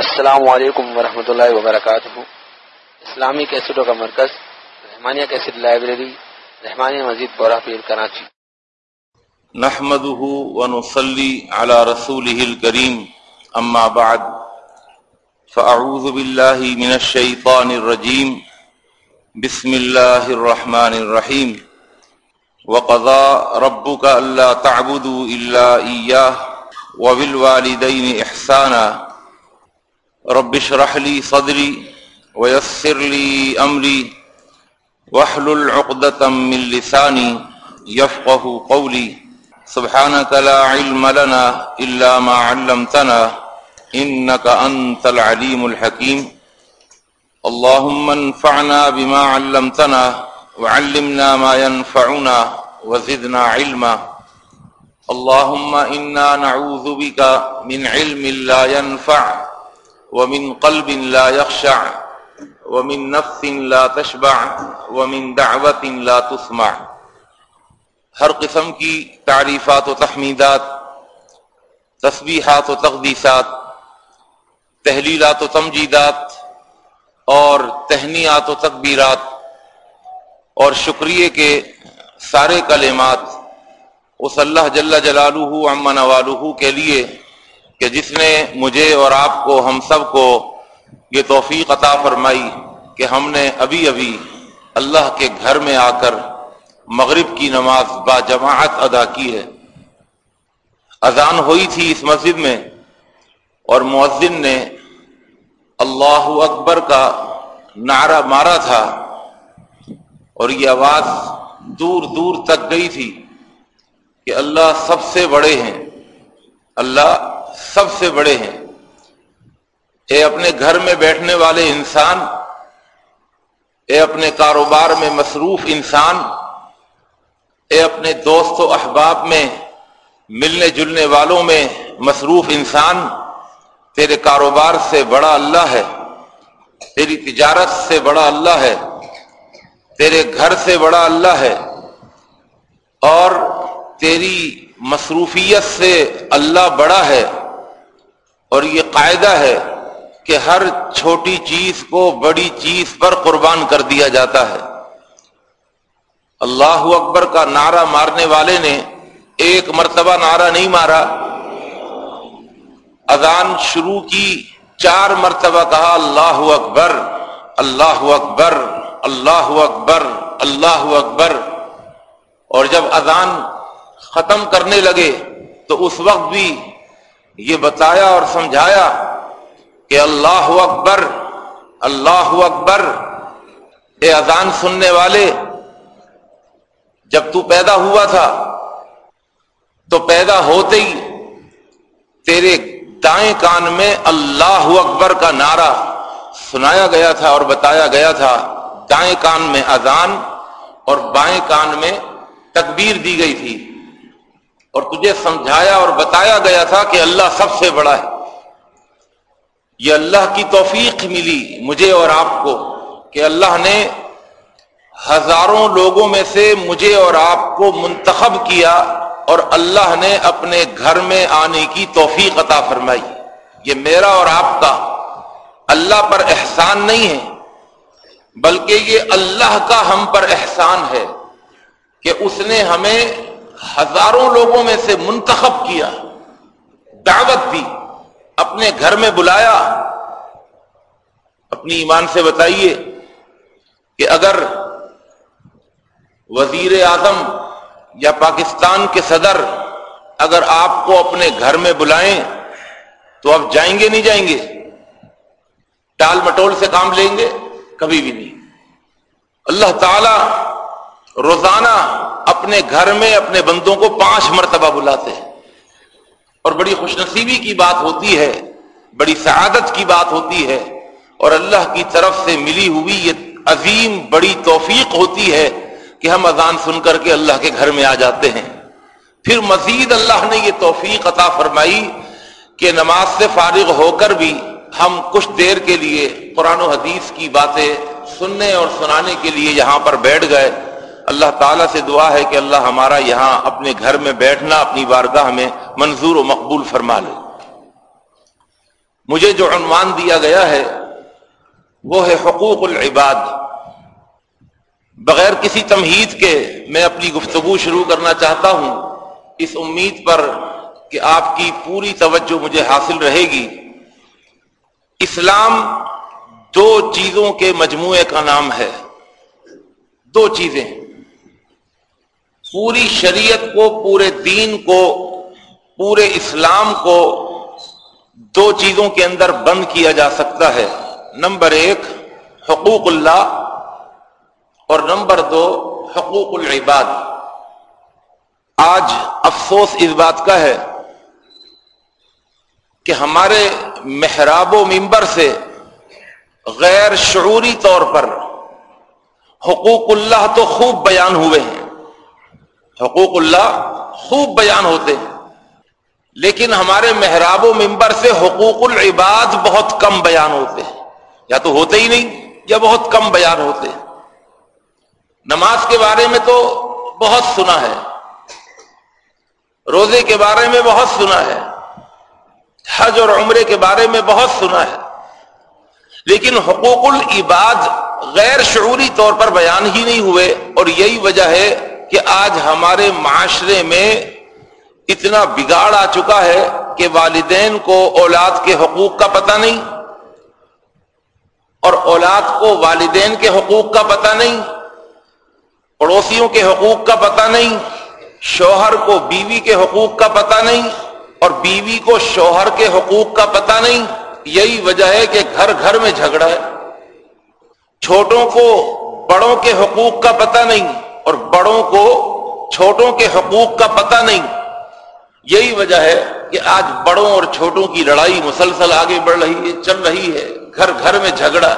السلام علیکم ورحمۃ اللہ وبرکاتہ۔ اسلامی کیسٹوں کا مرکز، رحمانیہ کیسٹ لائبریری، رحمانیہ مزید بورا پیر کراچی۔ نحمده ونصلي على رسوله الكريم أما بعد۔ فأعوذ بالله من الشيطان الرجيم بسم الله الرحمن الرحيم وقضى ربك ألا تعبدوا إلا إياه وبالوالدين إحسانا رب اشرح لي صدري ويسر لي أمري واحلل عقدة من لساني يفقه قولي. سبحانك لا علم لنا إلا ما علمتنا إنك أنت العليم الحكيم. اللهم انفعنا بما علمتنا وعلمنا ما ينفعنا وزدنا علما. اللهم إنا نعوذ بك من علم لا ينفع ومن قلب لا يخشع، ومن نفس لا تشبع، ومن دعوة لا تسمع. ہر قسم کی تعریفات و تحمیدات، تسبیحات و تقدیسات، تحلیلات و تمجیدات اور تہنیات و تکبیرات اور شکریہ کے سارے کلمات اس اللہ جل جلالہ امن والہ کے لیے کہ جس نے مجھے اور آپ کو، ہم سب کو یہ توفیق عطا فرمائی کہ ہم نے ابھی ابھی اللہ کے گھر میں آ کر مغرب کی نماز با جماعت ادا کی ہے۔ اذان ہوئی تھی اس مسجد میں اور مؤذن نے اللہ اکبر کا نعرہ مارا تھا اور یہ آواز دور دور تک گئی تھی کہ اللہ سب سے بڑے ہیں۔ اللہ سب سے بڑے ہیں۔ اے اپنے گھر میں بیٹھنے والے انسان، اے اپنے کاروبار میں مصروف انسان، اے اپنے دوست و احباب میں، ملنے جلنے والوں میں مصروف انسان، تیرے کاروبار سے بڑا اللہ ہے، تیری تجارت سے بڑا اللہ ہے، تیرے گھر سے بڑا اللہ ہے، اور تیری مصروفیت سے اللہ بڑا ہے۔ اور یہ قاعدہ ہے کہ ہر چھوٹی چیز کو بڑی چیز پر قربان کر دیا جاتا ہے۔ اللہ اکبر کا نعرہ مارنے والے نے ایک مرتبہ نعرہ نہیں مارا۔ اذان شروع کی چار مرتبہ کہا، اللہ اکبر اللہ اکبر اللہ اکبر اللہ اکبر۔ اور جب اذان ختم کرنے لگے تو اس وقت بھی یہ بتایا اور سمجھایا کہ اللہ اکبر اللہ اکبر، اے اذان سننے والے، جب تو پیدا ہوا تھا، تو پیدا ہوتے ہی تیرے دائیں کان میں اللہ اکبر کا نعرہ سنایا گیا تھا اور بتایا گیا تھا۔ دائیں کان میں اذان اور بائیں کان میں تکبیر دی گئی تھی۔ اور تجھے سمجھایا اور بتایا گیا تھا کہ اللہ سب سے بڑا ہے۔ یہ اللہ کی توفیق ملی مجھے اور آپ کو کہ اللہ نے ہزاروں لوگوں میں سے مجھے اور آپ کو منتخب کیا اور اللہ نے اپنے گھر میں آنے کی توفیق عطا فرمائی۔ یہ میرا اور آپ کا اللہ پر احسان نہیں ہے، بلکہ یہ اللہ کا ہم پر احسان ہے کہ اس نے ہمیں ہزاروں لوگوں میں سے منتخب کیا، دعوت دی، اپنے گھر میں بلایا۔ اپنی ایمان سے بتائیے کہ اگر وزیر اعظم یا پاکستان کے صدر اگر آپ کو اپنے گھر میں بلائیں تو آپ جائیں گے نہیں جائیں گے؟ ٹال مٹول سے کام لیں گے؟ کبھی بھی نہیں۔ اللہ تعالی روزانہ اپنے گھر میں اپنے بندوں کو پانچ مرتبہ بلاتے ہیں۔ اور بڑی خوش نصیبی کی بات ہوتی ہے، بڑی سعادت کی بات ہوتی ہے۔ اور اللہ کی طرف سے ملی ہوئی یہ عظیم بڑی توفیق ہوتی ہے کہ ہم اذان سن کر کے اللہ کے گھر میں آ جاتے ہیں۔ پھر مزید اللہ نے یہ توفیق عطا فرمائی کہ نماز سے فارغ ہو کر بھی ہم کچھ دیر کے لیے قرآن و حدیث کی باتیں سننے اور سنانے کے لیے یہاں پر بیٹھ گئے۔ اللہ تعالیٰ سے دعا ہے کہ اللہ ہمارا یہاں اپنے گھر میں بیٹھنا، اپنی بارگاہ میں منظور و مقبول فرما لے۔ مجھے جو عنوان دیا گیا ہے، وہ ہے حقوق العباد۔ بغیر کسی تمہید کے میں اپنی گفتگو شروع کرنا چاہتا ہوں۔ اس امید پر کہ آپ کی پوری توجہ مجھے حاصل رہے گی۔ اسلام دو چیزوں کے مجموعے کا نام ہے۔ دو چیزیں۔ پوری شریعت کو، پورے دین کو، پورے اسلام کو دو چیزوں کے اندر بند کیا جا سکتا ہے۔ نمبر ایک، حقوق اللہ، اور نمبر دو، حقوق العباد۔ آج افسوس اس بات کا ہے کہ ہمارے محراب و ممبر سے غیر شعوری طور پر حقوق اللہ تو خوب بیان ہوئے ہیں۔ حقوق اللہ خوب بیان ہوتے ہیں۔ لیکن ہمارے محراب و ممبر سے حقوق العباد بہت کم بیان ہوتے ہیں۔ یا تو ہوتے ہی نہیں یا بہت کم بیان ہوتے ہیں۔ نماز کے بارے میں تو بہت سنا ہے۔ روزے کے بارے میں بہت سنا ہے۔ حج اور عمرے کے بارے میں بہت سنا ہے۔ لیکن حقوق العباد غیر شعوری طور پر بیان ہی نہیں ہوئے اور یہی وجہ ہے کہ آج ہمارے معاشرے میں اتنا بگاڑ آ چکا ہے کہ والدین کو اولاد کے حقوق کا پتہ نہیں اور اولاد کو والدین کے حقوق کا پتہ نہیں، پڑوسیوں کے حقوق کا پتہ نہیں، شوہر کو بیوی کے حقوق کا پتہ نہیں اور بیوی کو شوہر کے حقوق کا پتہ نہیں، یہی وجہ ہے کہ گھر گھر میں جھگڑا ہے۔ چھوٹوں کو بڑوں کے حقوق کا پتہ نہیں اور بڑوں کو چھوٹوں کے حقوق کا پتہ نہیں۔ یہی وجہ ہے کہ آج بڑوں اور چھوٹوں کی لڑائی مسلسل آگے بڑھ رہی ہے، چل رہی ہے۔ گھر گھر میں جھگڑا،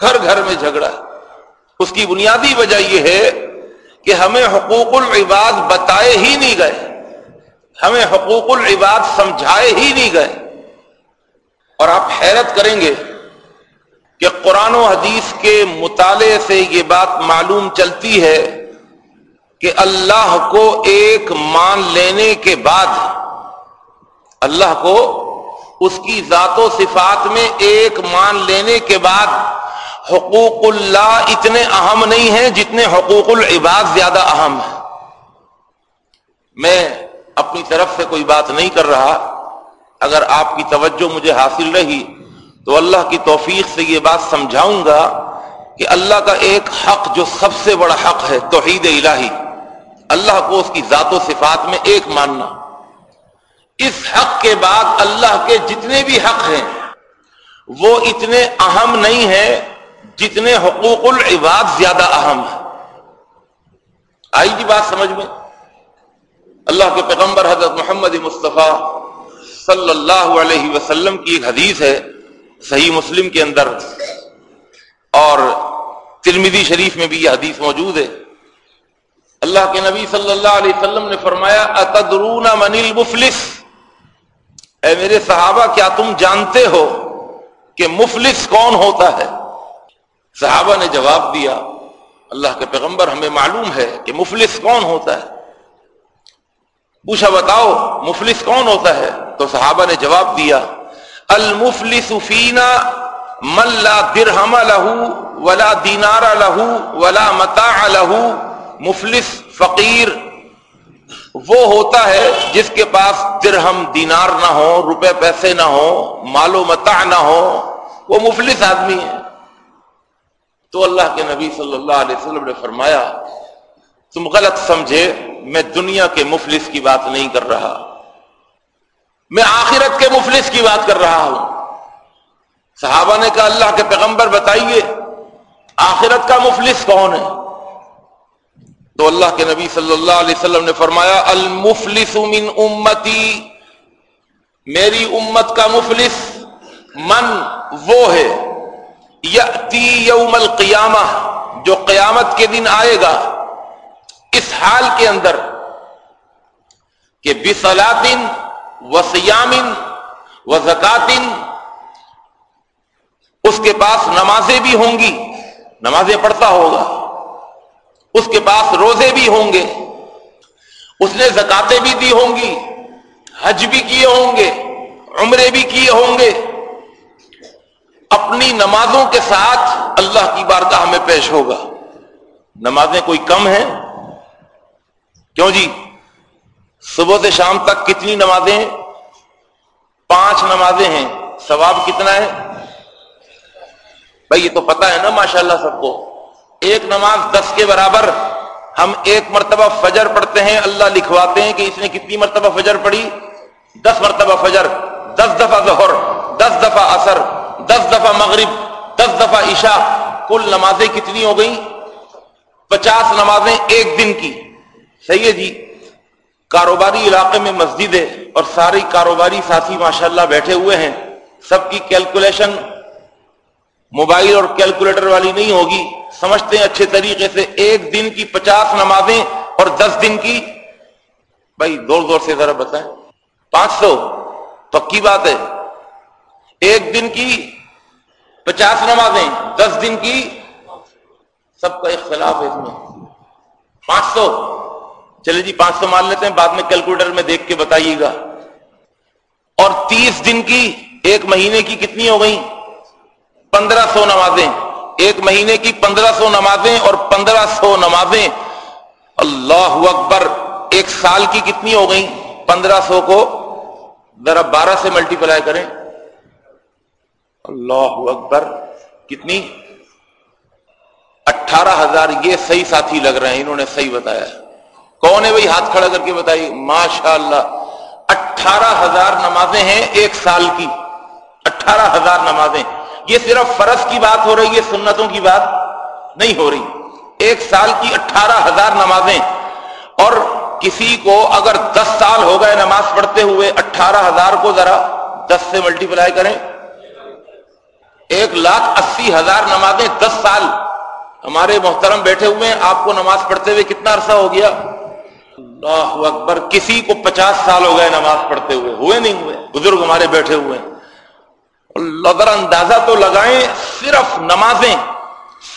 گھر گھر میں جھگڑا۔ اس کی بنیادی وجہ یہ ہے کہ ہمیں حقوق العباد بتائے ہی نہیں گئے۔ ہمیں حقوق العباد سمجھائے ہی نہیں گئے۔ اور آپ حیرت کریں گے کہ قرآن و حدیث کے مطالعے سے یہ بات معلوم چلتی ہے کہ اللہ کو ایک مان لینے کے بعد اللہ کو اس کی ذات و صفات میں ایک مان لینے کے بعد حقوق اللہ اتنے اہم نہیں ہیں جتنے حقوق العباد زیادہ اہم ہیں۔ میں اپنی طرف سے کوئی بات نہیں کر رہا۔ اگر آپ کی توجہ مجھے حاصل رہی تو اللہ کی توفیق سے یہ بات سمجھاؤں گا کہ اللہ کا ایک حق جو سب سے بڑا حق ہے، توحید الہی، اللہ کو اس کی ذات و صفات میں ایک ماننا۔ اس حق کے بعد اللہ کے جتنے بھی حق ہیں، وہ اتنے اہم نہیں ہیں جتنے حقوق العباد زیادہ اہم ہیں۔ آئی جی بات سمجھ میں؟ اللہ کے پیغمبر حضرت محمد مصطفیٰ صلی اللہ علیہ وسلم کی ایک حدیث ہے۔ صحیح مسلم کے اندر اور ترمیدی شریف میں بھی یہ حدیث موجود ہے۔ اللہ کے نبی صلی اللہ علیہ وسلم نے فرمایا، اتدرون من المفلس؟ اے میرے صحابہ، کیا تم جانتے ہو کہ مفلس کون ہوتا ہے؟ صحابہ نے جواب دیا، اللہ کے پیغمبر، ہمیں معلوم ہے کہ مفلس کون ہوتا ہے۔ پوچھا، بتاؤ، مفلس کون ہوتا ہے؟ تو صحابہ نے جواب دیا المفلس فینا من لا درہم لہو ولا دینارا لہو ولا متاع لہو، مفلس، فقیر، وہ ہوتا ہے جس کے پاس درہم، دینار نہ ہو روپے پیسے نہ ہو مال و متاع نہ ہو وہ مفلس آدمی ہے۔ تو اللہ کے نبی صلی اللہ علیہ وسلم نے فرمایا، تم غلط سمجھے، میں دنیا کے مفلس کی بات نہیں کر رہا۔ میں آخرت کے مفلس کی بات کر رہا ہوں۔ صحابہ نے کہا، اللہ کے پیغمبر بتائیے، آخرت کا مفلس کون ہے؟ تو اللہ کے نبی صلی اللہ علیہ وسلم نے فرمایا، المفلس من امتی، میری امت کا مفلس من وہ ہے۔ یتی یوم القیامہ، جو قیامت کے دن آئے گا، اس حال کے اندر کہ بسلاطن و سیامن و زکاتن۔ اس کے پاس نمازیں بھی ہوں گی، نمازیں پڑھتا ہوگا۔ اس کے پاس روزے بھی ہوں گے۔ اس نے زکاتیں بھی دی ہوں گی، حج بھی کیے ہوں گے، عمرے بھی کیے ہوں گے۔ اپنی نمازوں کے ساتھ اللہ کی بارگاہ میں پیش ہوگا۔ نمازیں کوئی کم ہیں؟ کیوں جی؟ صبح سے شام تک کتنی نمازیں پانچ نمازیں ہیں۔ ثواب کتنا ہے؟ بھائی یہ تو پتا ہے نا ماشاءاللہ سب کو۔ ایک نماز دس کے برابر ہم ایک مرتبہ فجر پڑھتے ہیں، اللہ لکھواتے ہیں کہ اس نے کتنی مرتبہ فجر پڑھی؟ دس مرتبہ فجر، دس دفعہ ظہر، دس دفعہ اثر دس دفعہ مغرب، دس دفعہ عشاء۔ کل نمازیں کتنی ہو گئیں؟ پچاس نمازیں ایک دن کی۔ صحیح ہے جی کاروباری علاقے میں مسجد ہے اور ساری کاروباری ساتھی ماشاءاللہ بیٹھے ہوئے ہیں۔ سب کی کیلکولیشن موبائل اور کیلکولیٹر والی نہیں ہوگی۔ سمجھتے ہیں اچھے طریقے سے ایک دن کی پچاس نمازیں اور دس دن کی۔ بھائی زور زور سے ذرا بتائیں۔ پانچ سو۔ پکی بات ہے۔ ایک دن کی پچاس نمازیں، دس دن کی۔ سب کا اختلاف ہے اس میں۔ پانچ سو۔ چلے جی پانچ سو مان لیتے ہیں، بعد میں کیلکولیٹر میں دیکھ کے بتائیے گا۔ اور تیس دن کی، ایک مہینے کی کتنی ہو گئی پندرہ سو نمازیں۔ ایک مہینے کی پندرہ سو نمازیں اور پندرہ سو نمازیں۔ اللہ اکبر، ایک سال کی کتنی ہو گئی پندرہ سو کو ذرا بارہ سے ملٹی پلائی کریں۔ اللہ اکبر، کتنی؟ اٹھارہ ہزار۔ یہ صحیح ساتھی لگ رہے ہیں، انہوں نے صحیح بتایا کون ہے بھائی؟ ہاتھ کھڑا کر کے بتائی ماشاء اللہ اٹھارہ ہزار نمازیں ہیں ایک سال کی۔ اٹھارہ ہزار نمازیں۔ یہ صرف فرض کی بات ہو رہی ہے، سنتوں کی بات نہیں ہو رہی۔ ایک سال کی اٹھارہ ہزار نمازیں۔ اور کسی کو اگر دس سال ہو گئے نماز پڑھتے ہوئے، اٹھارہ ہزار کو ذرا دس سے ملٹی پلائی کریں۔ ایک لاکھ اسی ہزار نمازیں دس سال ہمارے محترم بیٹھے ہوئے ہیں۔ آپ کو نماز پڑھتے ہوئے کتنا عرصہ ہو گیا؟ اللہ اکبر، کسی کو پچاس سال ہو گئے نماز پڑھتے ہوئے ہوئے نہیں ہوئے، بزرگ ہمارے بیٹھے ہوئے ہیں۔ ذرا اندازہ تو لگائیں، صرف نمازیں،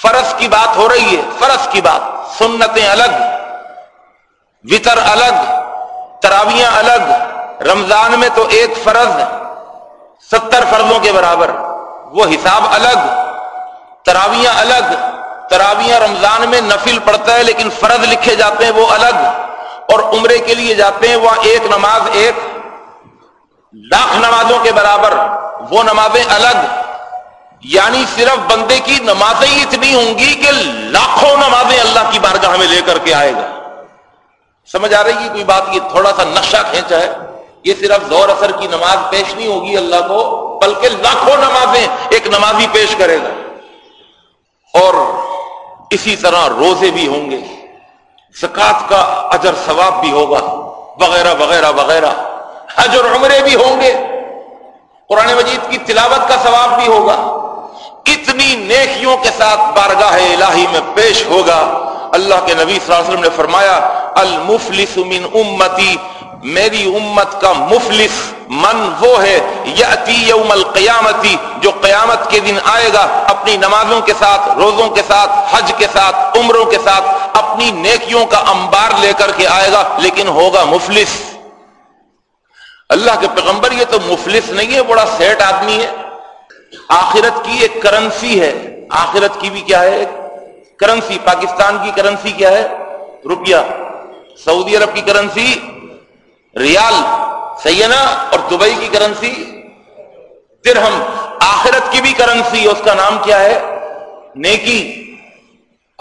فرض کی بات ہو رہی ہے، فرض کی بات، سنتیں الگ، وطر الگ، تراویاں الگ، رمضان میں تو ایک فرض ستر فرضوں کے برابر، وہ حساب الگ، تراویاں الگ، تراویاں رمضان میں نفل پڑتا ہے لیکن فرض لکھے جاتے ہیں، وہ الگ۔ اور عمرے کے لیے جاتے ہیں، وہاں ایک نماز ایک لاکھ نمازوں کے برابر، وہ نمازیں الگ۔ یعنی صرف بندے کی نمازیں ہی اتنی ہوں گی کہ لاکھوں نمازیں اللہ کی بارگاہ میں لے کر کے آئے گا۔ سمجھ آ رہی ہے کوئی بات، یہ تھوڑا سا نقشہ کھینچا ہے۔ یہ صرف زور اثر کی نماز پیش نہیں ہوگی اللہ کو، بلکہ لاکھوں نمازیں ایک نمازی پیش کرے گا۔ اور اسی طرح روزے بھی ہوں گے۔ زکات کا اجر ثواب بھی ہوگا، وغیرہ وغیرہ وغیرہ۔ حج اور عمرے بھی ہوں گے، قرآن مجید کی تلاوت کا ثواب بھی ہوگا۔ کتنی نیکیوں کے ساتھ بارگاہ الہی میں پیش ہوگا۔ اللہ کے نبی صلی اللہ علیہ وسلم نے فرمایا، المفلس من امتی، میری امت کا مفلس من وہ ہے یاتی یوم القیامتی، جو قیامت کے دن آئے گا، اپنی نمازوں کے ساتھ، روزوں کے ساتھ، حج کے ساتھ، عمروں کے ساتھ اپنی نیکیوں کا انبار لے کر کے آئے گا، لیکن ہوگا مفلس۔ اللہ کے پیغمبر، یہ تو مفلس نہیں ہے، بڑا سیٹ آدمی ہے۔ آخرت کی ایک کرنسی ہے۔ آخرت کی بھی کیا ہے؟ کرنسی۔ پاکستان کی کرنسی کیا ہے؟ روپیہ۔ سعودی عرب کی کرنسی ریال، سینا اور دبئی کی کرنسی درہم۔ آخرت کی بھی کرنسی، اس کا نام کیا ہے؟ نیکی۔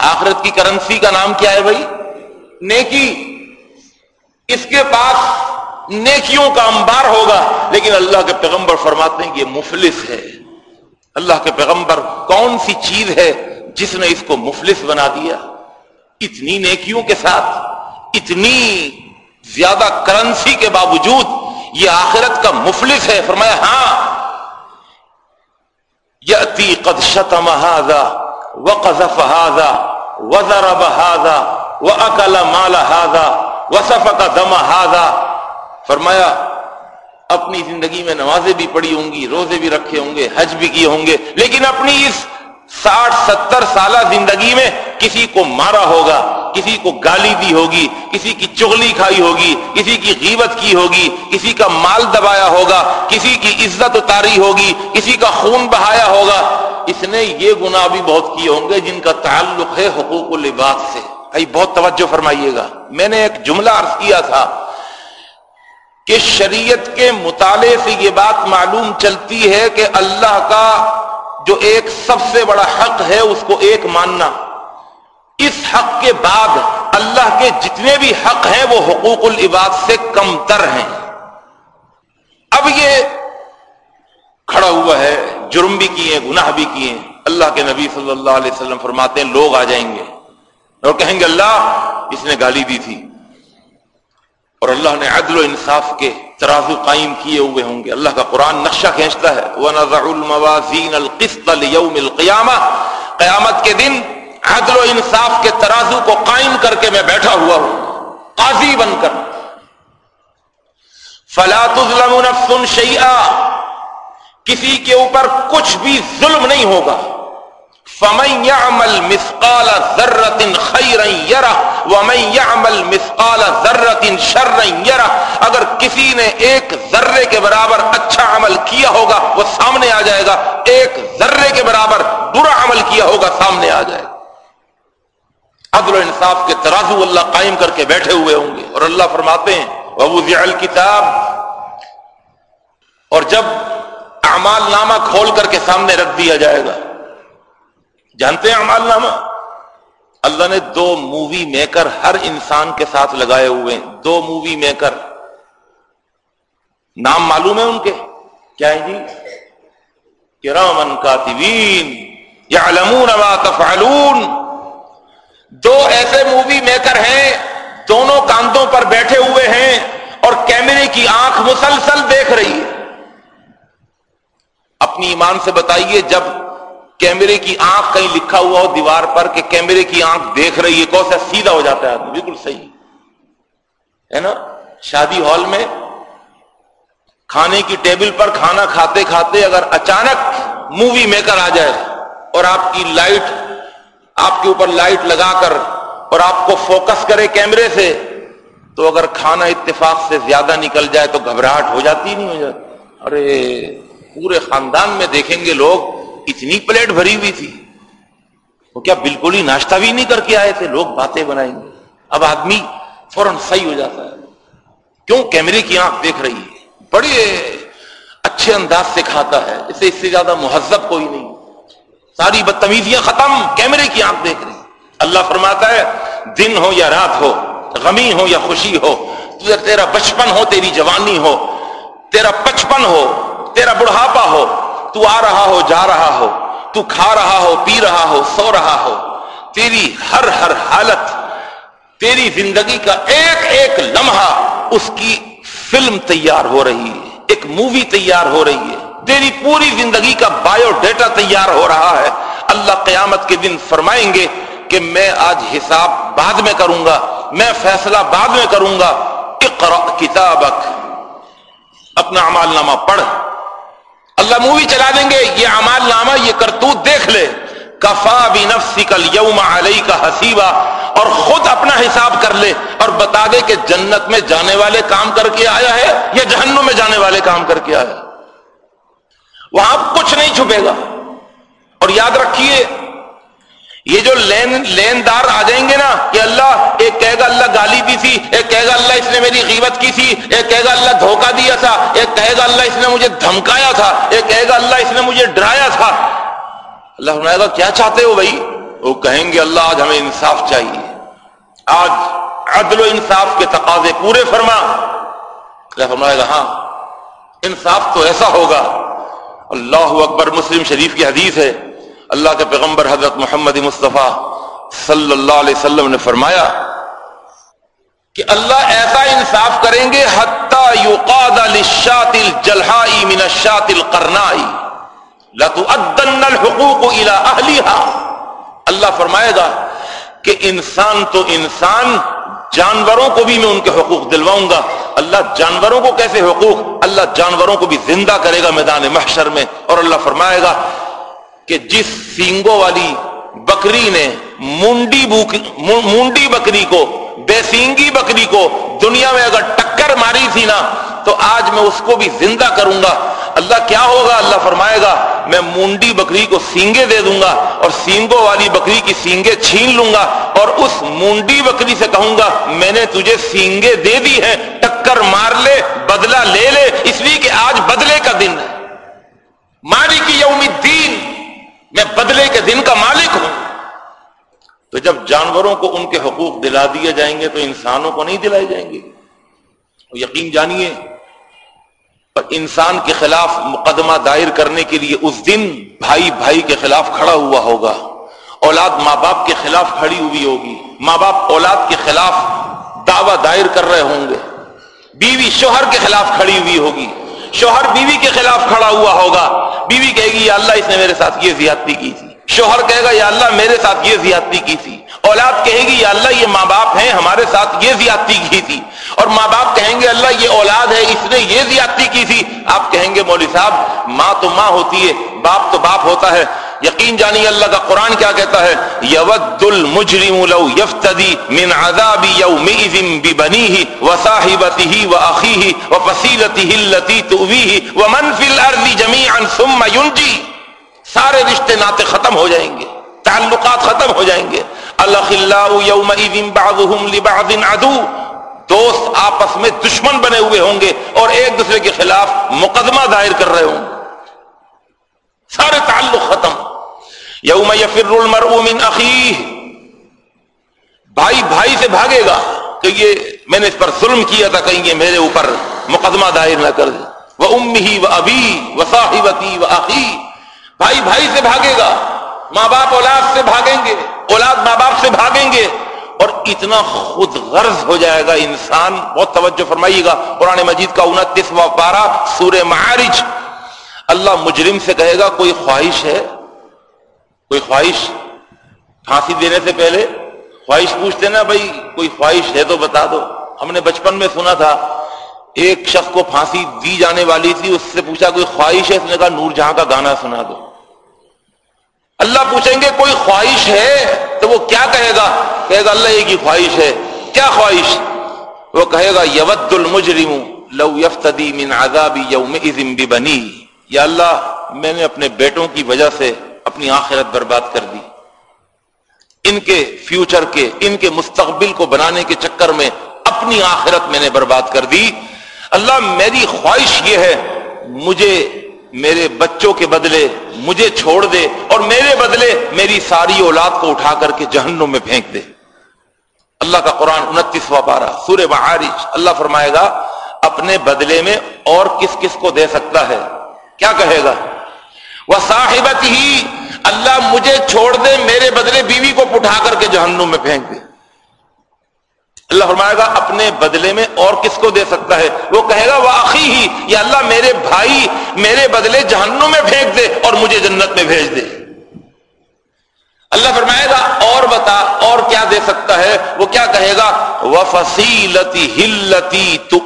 آخرت کی کرنسی کا نام کیا ہے بھائی؟ نیکی۔ اس کے پاس نیکیوں کا انبار ہوگا، لیکن اللہ کے پیغمبر فرماتے ہیں کہ یہ مفلس ہے۔ اللہ کے پیغمبر کون سی چیز ہے جس نے اس کو مفلس بنا دیا؟ اتنی نیکیوں کے ساتھ، اتنی زیادہ کرنسی کے باوجود یہ آخرت کا مفلس ہے۔ فرمایا ہاں۔ یتی قد شتم هذا وقذف هذا وضرب هذا واكل مال هذا وسفك دم هذا۔ فرمایا، اپنی زندگی میں نمازیں بھی پڑھی ہوں گی، روزے بھی رکھے ہوں گے، حج بھی کیے ہوں گے، لیکن اپنی اس ساٹھ، ستر سالہ زندگی میں کسی کو مارا ہوگا، کسی کو گالی دی ہوگی، کسی کی چغلی کھائی ہوگی، کسی کی غیبت کی ہوگی، کسی کا مال دبایا ہوگا، کسی کی عزت اتاری ہوگی، کسی کا خون بہایا ہوگا۔ اس نے یہ گناہ بھی بہت کیے ہوں گے جن کا تعلق ہے حقوق العباد سے۔ بھائی بہت توجہ فرمائیے گا۔ میں نے ایک جملہ عرض کیا تھا کہ شریعت کے مطالعے سے یہ بات معلوم چلتی ہے کہ اللہ کا جو ایک سب سے بڑا حق ہے اس کو ایک ماننا۔ اس حق کے بعد اللہ کے جتنے بھی حق ہیں وہ حقوق العباد سے کم تر ہیں اب یہ کھڑا ہوا ہے جرم بھی کیے، گناہ بھی کیے۔ اللہ کے نبی صلی اللہ علیہ وسلم فرماتے ہیں، لوگ آ جائیں گے۔ اور کہیں گے، اللہ، اس نے گالی دی تھی۔ اور اللہ نے عدل و انصاف کے ترازو قائم کیے ہوئے ہوں گے۔ اللہ کا قرآن نقشہ کھینچتا ہے۔ وَنَضَعُ الْمَوَازِينَ الْقِسْطَ لِيَوْمِ الْقِيَامَةِ۔ قیامت کے دن عدل و انصاف کے ترازو کو قائم کر کے میں بیٹھا ہوا ہوں۔ قاضی بن کر۔ فلا تظلم نفس شیئا کسی کے اوپر کچھ بھی ظلم نہیں ہوگا۔ فمن يعمل مثقال ذرة خيرا يره ومن يعمل مثقال ذرة شرا يره اگر کسی نے ایک ذرے کے برابر اچھا عمل کیا ہوگا، وہ سامنے آ جائے گا۔ ایک ذرے کے برابر برا عمل کیا ہوگا، سامنے آ جائے گا۔ عدل و انصاف کے ترازو اللہ قائم کر کے بیٹھے ہوئے ہوں گے۔ اور اللہ فرماتے ہیں وَوُزِعَ الْكِتَابِ۔ اور جب اعمال نامہ کھول کر کے سامنے رکھ دیا جائے گا۔ جانتے ہیں اعمال نامہ؟ اللہ نے دو مووی میکر ہر انسان کے ساتھ لگائے ہوئے ہیں۔ دو مووی میکر نام معلوم ہے ان کے؟ کیا ہے جی؟ کرامن کاتبین۔ یعلمون ما تفعلون۔ دو ایسے مووی میکر ہیں، دونوں کاندوں پر بیٹھے ہوئے ہیں اور کیمرے کی آنکھ مسلسل دیکھ رہی ہے۔ اپنی ایمان سے بتائیے، جب کیمرے کی آنکھ کہیں لکھا ہوا ہو دیوار پر کہ کیمرے کی آنکھ دیکھ رہی ہے کون سا سیدھا ہو جاتا ہے آدمی؟ بالکل صحیح۔ ہے نا؟ شادی ہال میں کھانے کی ٹیبل پر کھانا کھاتے کھاتے اگر اچانک مووی میکر آ جائے اور آپ کی لائٹ، آپ کے اوپر لائٹ لگا کر اور آپ کو فوکس کرے کیمرے سے، تو اگر کھانا اتفاق سے زیادہ نکل جائے تو گھبراہٹ ہو جاتی نہیں، ہو جاتی۔ ارے! پورے خاندان میں دیکھیں گے لوگ، اتنی پلیٹ بھری ہوئی تھی۔ وہ کیا بالکل ہی ناشتہ بھی نہیں کر کے آئے تھے؟ لوگ باتیں بنائیں گے۔ اب آدمی فوراً صحیح ہو جاتا ہے۔ کیوں؟ کیمرے کی آنکھ دیکھ رہی ہے۔ بڑے اچھے انداز سے کھاتا ہے۔ اسے اس سے زیادہ مہذب کوئی نہیں۔ ساری بدتمیزیاں ختم۔ کیمرے کی آنکھ دیکھ رہی۔ اللہ فرماتا ہے، دن ہو یا رات ہو، غمی ہو یا خوشی ہو تیرا بچپن ہو، تیری جوانی ہو، تیرا بچپن ہو تیرا بڑھاپا ہو، تو آ رہا ہو، جا رہا ہو، تو کھا رہا ہو، پی رہا ہو، سو رہا ہو۔ تیری ہر ہر حالت، تیری زندگی کا ایک ایک لمحہ اس کی فلم تیار ہو رہی ہے، ایک مووی تیار ہو رہی ہے۔ تیری پوری زندگی کا بایو ڈیٹا تیار ہو رہا ہے۔ اللہ قیامت کے دن فرمائیں گے کہ میں آج حساب بعد میں کروں گا، میں فیصلہ بعد میں کروں گا۔ اقرا کتابک، اپنا عمال نامہ پڑھ۔ اللہ مووی چلا دیں گے، یہ عمال نامہ، یہ کرتوت دیکھ لے۔ کفا بھی نفسی کل یوم علیہ کا حسیبہ اور خود اپنا حساب کر لے اور بتا دے کہ جنت میں جانے والے کام کر کے آیا ہے یا جہنم میں جانے والے کام کر کے آیا وہاں کچھ نہیں چھپے گا۔ اور یاد رکھیے یہ جو لین لین دار آ جائیں گے نا، کہ اللہ ایک کہے گا اللہ گالی دی تھی، ایک کہے گا اللہ اس نے میری غیبت کی تھی، ایک کہے گا اللہ دھوکہ دیا تھا، ایک کہے گا اللہ اس نے مجھے دھمکایا تھا، ایک کہے گا اللہ اس نے مجھے ڈرایا تھا۔ اللہ فرمائے گا، کیا چاہتے ہو بھائی؟ وہ کہیں گے، اللہ آج ہمیں انصاف چاہیے۔ آج عدل و انصاف کے تقاضے پورے فرما۔ اللہ فرمائے گا ہاں انصاف تو ایسا ہوگا۔ اللہ اکبر، مسلم شریف کی حدیث ہے۔ اللہ کے پیغمبر حضرت محمد مصطفیٰ صلی اللہ علیہ وسلم نے فرمایا کہ اللہ ایسا انصاف کریں گے حتی للشات الجلحائی من الشات القرنائی، لتؤدن الحقوق الى اہلیہا اللہ فرمائے گا کہ انسان تو انسان، جانوروں کو بھی میں ان کے حقوق دلواؤں گا۔ اللہ جانوروں کو کیسے حقوق؟ اللہ جانوروں کو بھی زندہ کرے گا میدان محشر میں۔ اور اللہ فرمائے گا کہ جس سینگوں والی بکری نے منڈی منڈی بکری کو، بے سینگی بکری کو دنیا میں اگر ٹکر ماری تھی نا، تو آج میں اس کو بھی زندہ کروں گا۔ اللہ کیا ہوگا؟ اللہ فرمائے گا، میں مونڈی بکری کو سینگے دے دوں گا اور سینگوں والی بکری کی سینگے چھین لوں گا اور اس مونڈی بکری سے کہوں گا، میں نے تجھے سینگے دے دی ہے ٹکر مار لے، بدلہ لے لے، اس لیے کہ آج بدلے کا دن ہے۔ ماری کی یوم الدین میں بدلے کے دن کا مالک ہوں۔ تو جب جانوروں کو ان کے حقوق دلا دیے جائیں گے تو انسانوں کو نہیں دلائے جائیں گے۔ یقین جانیے، انسان کے خلاف مقدمہ دائر کرنے کے لیے اس دن بھائی بھائی کے خلاف کھڑا ہوا ہوگا۔ اولاد ماں باپ کے خلاف کھڑی ہوئی ہوگی۔ ماں باپ اولاد کے خلاف دعوی دائر کر رہے ہوں گے۔ بیوی شوہر کے خلاف کھڑی ہوئی ہوگی۔ شوہر بیوی کے خلاف کھڑا ہوا ہوگا۔ بیوی کہے گی، یا اللہ اس نے میرے ساتھ یہ زیادتی کی تھی۔ شوہر کہے گا، یا اللہ میرے ساتھ یہ زیادتی کی تھی۔ اولاد کہے گی، یا اللہ، یہ ماں باپ ہیں، ہمارے ساتھ یہ زیادتی کی تھی. اور ماں باپ کہیں گے، اللہ، یہ اولاد ہے، اس نے یہ زیادتی کی تھی. آپ کہیں گے، مولوی صاحب، ماں تو ماں ہوتی ہے، باپ تو باپ ہوتا ہے. یقین جانی اللہ کا قرآن کیا کہتا ہے؟ یود المجرم لو یفتدی من عذاب یومئذ ببنیہ وصاحبتہ واخیہ وفصیلتہ اللتی تؤویہ ومن فی الارض جميعا ثم ينجی سارے رشتے ناتے ختم ہو جائیں گے، تعلقات ختم ہو جائیں گے الاخلاء یومئذ بعضهم لبعض عدو۔ دوست آپس میں دشمن بنے ہوئے ہوں گے اور ایک دوسرے کے خلاف مقدمہ دائر کر رہے ہوں۔ گے سارے تعلق ختم۔ یوم یفر المرء من اخیہ۔ بھائی بھائی سے بھاگے گا کہ یہ میں نے اس پر ظلم کیا تھا کہیں یہ میرے اوپر مقدمہ دائر نہ کر دے۔ وہ ام ہی وہ ابھی و صاحبتی و آخی بھائی بھائی سے بھاگے گا۔ ماں باپ اولاد سے بھاگیں گے۔ اولاد ماں باپ سے بھاگیں گے اور اتنا خود غرض ہو جائے گا انسان، بہت توجہ فرمائیے گا، قرآن مجید کا انتیس و پارہ سورہ معارج۔ اللہ مجرم سے کہے گا، کوئی خواہش ہے؟ کوئی خواہش؟ پھانسی دینے سے پہلے خواہش پوچھتے نا بھائی، کوئی خواہش ہے تو بتا دو۔ ہم نے بچپن میں سنا تھا، ایک شخص کو پھانسی دی جانے والی تھی، اس سے پوچھا، کوئی خواہش ہے؟ اس نے کہا، نور جہاں کا گانا سنا دو۔ اللہ پوچھیں گے کوئی خواہش ہے تو وہ کیا کہے گا؟ کہے گا، اللہ کی خواہش ہے۔ کیا خواہش؟ وہ کہے گا، یود المجرم لو یفتدی من عذاب یومئذ ببنی۔ یا اللہ، میں نے اپنے بیٹوں کی وجہ سے اپنی آخرت برباد کر دی۔ ان کے فیوچر کے، ان کے مستقبل کو بنانے کے چکر میں اپنی آخرت میں نے برباد کر دی۔ اللہ، میری خواہش یہ ہے، مجھے، میرے بچوں کے بدلے مجھے چھوڑ دے اور میرے بدلے میری ساری اولاد کو اٹھا کر کے جہنم میں پھینک دے۔ اللہ کا قرآن انتیسواں پارہ، سورہ معارج۔ اللہ فرمائے گا، اپنے بدلے میں اور کس کس کو دے سکتا ہے؟ کیا کہے گا؟ وہ صاحبت ہی اللہ مجھے چھوڑ دے، میرے بدلے بیوی کو اٹھا کر کے جہنم میں پھینک دے۔ اللہ فرمائے گا، اپنے بدلے میں اور کس کو دے سکتا ہے؟ وہ کہے گا واقعی ہی، یا اللہ میرے بھائی میرے بدلے جہنم میں پھینک دے اور مجھے جنت میں بھیج دے۔ اللہ فرمائے گا، اور بتا، اور کیا دے سکتا ہے؟ وہ کیا کہے گا؟ وہ فصیلتی ہلتی تو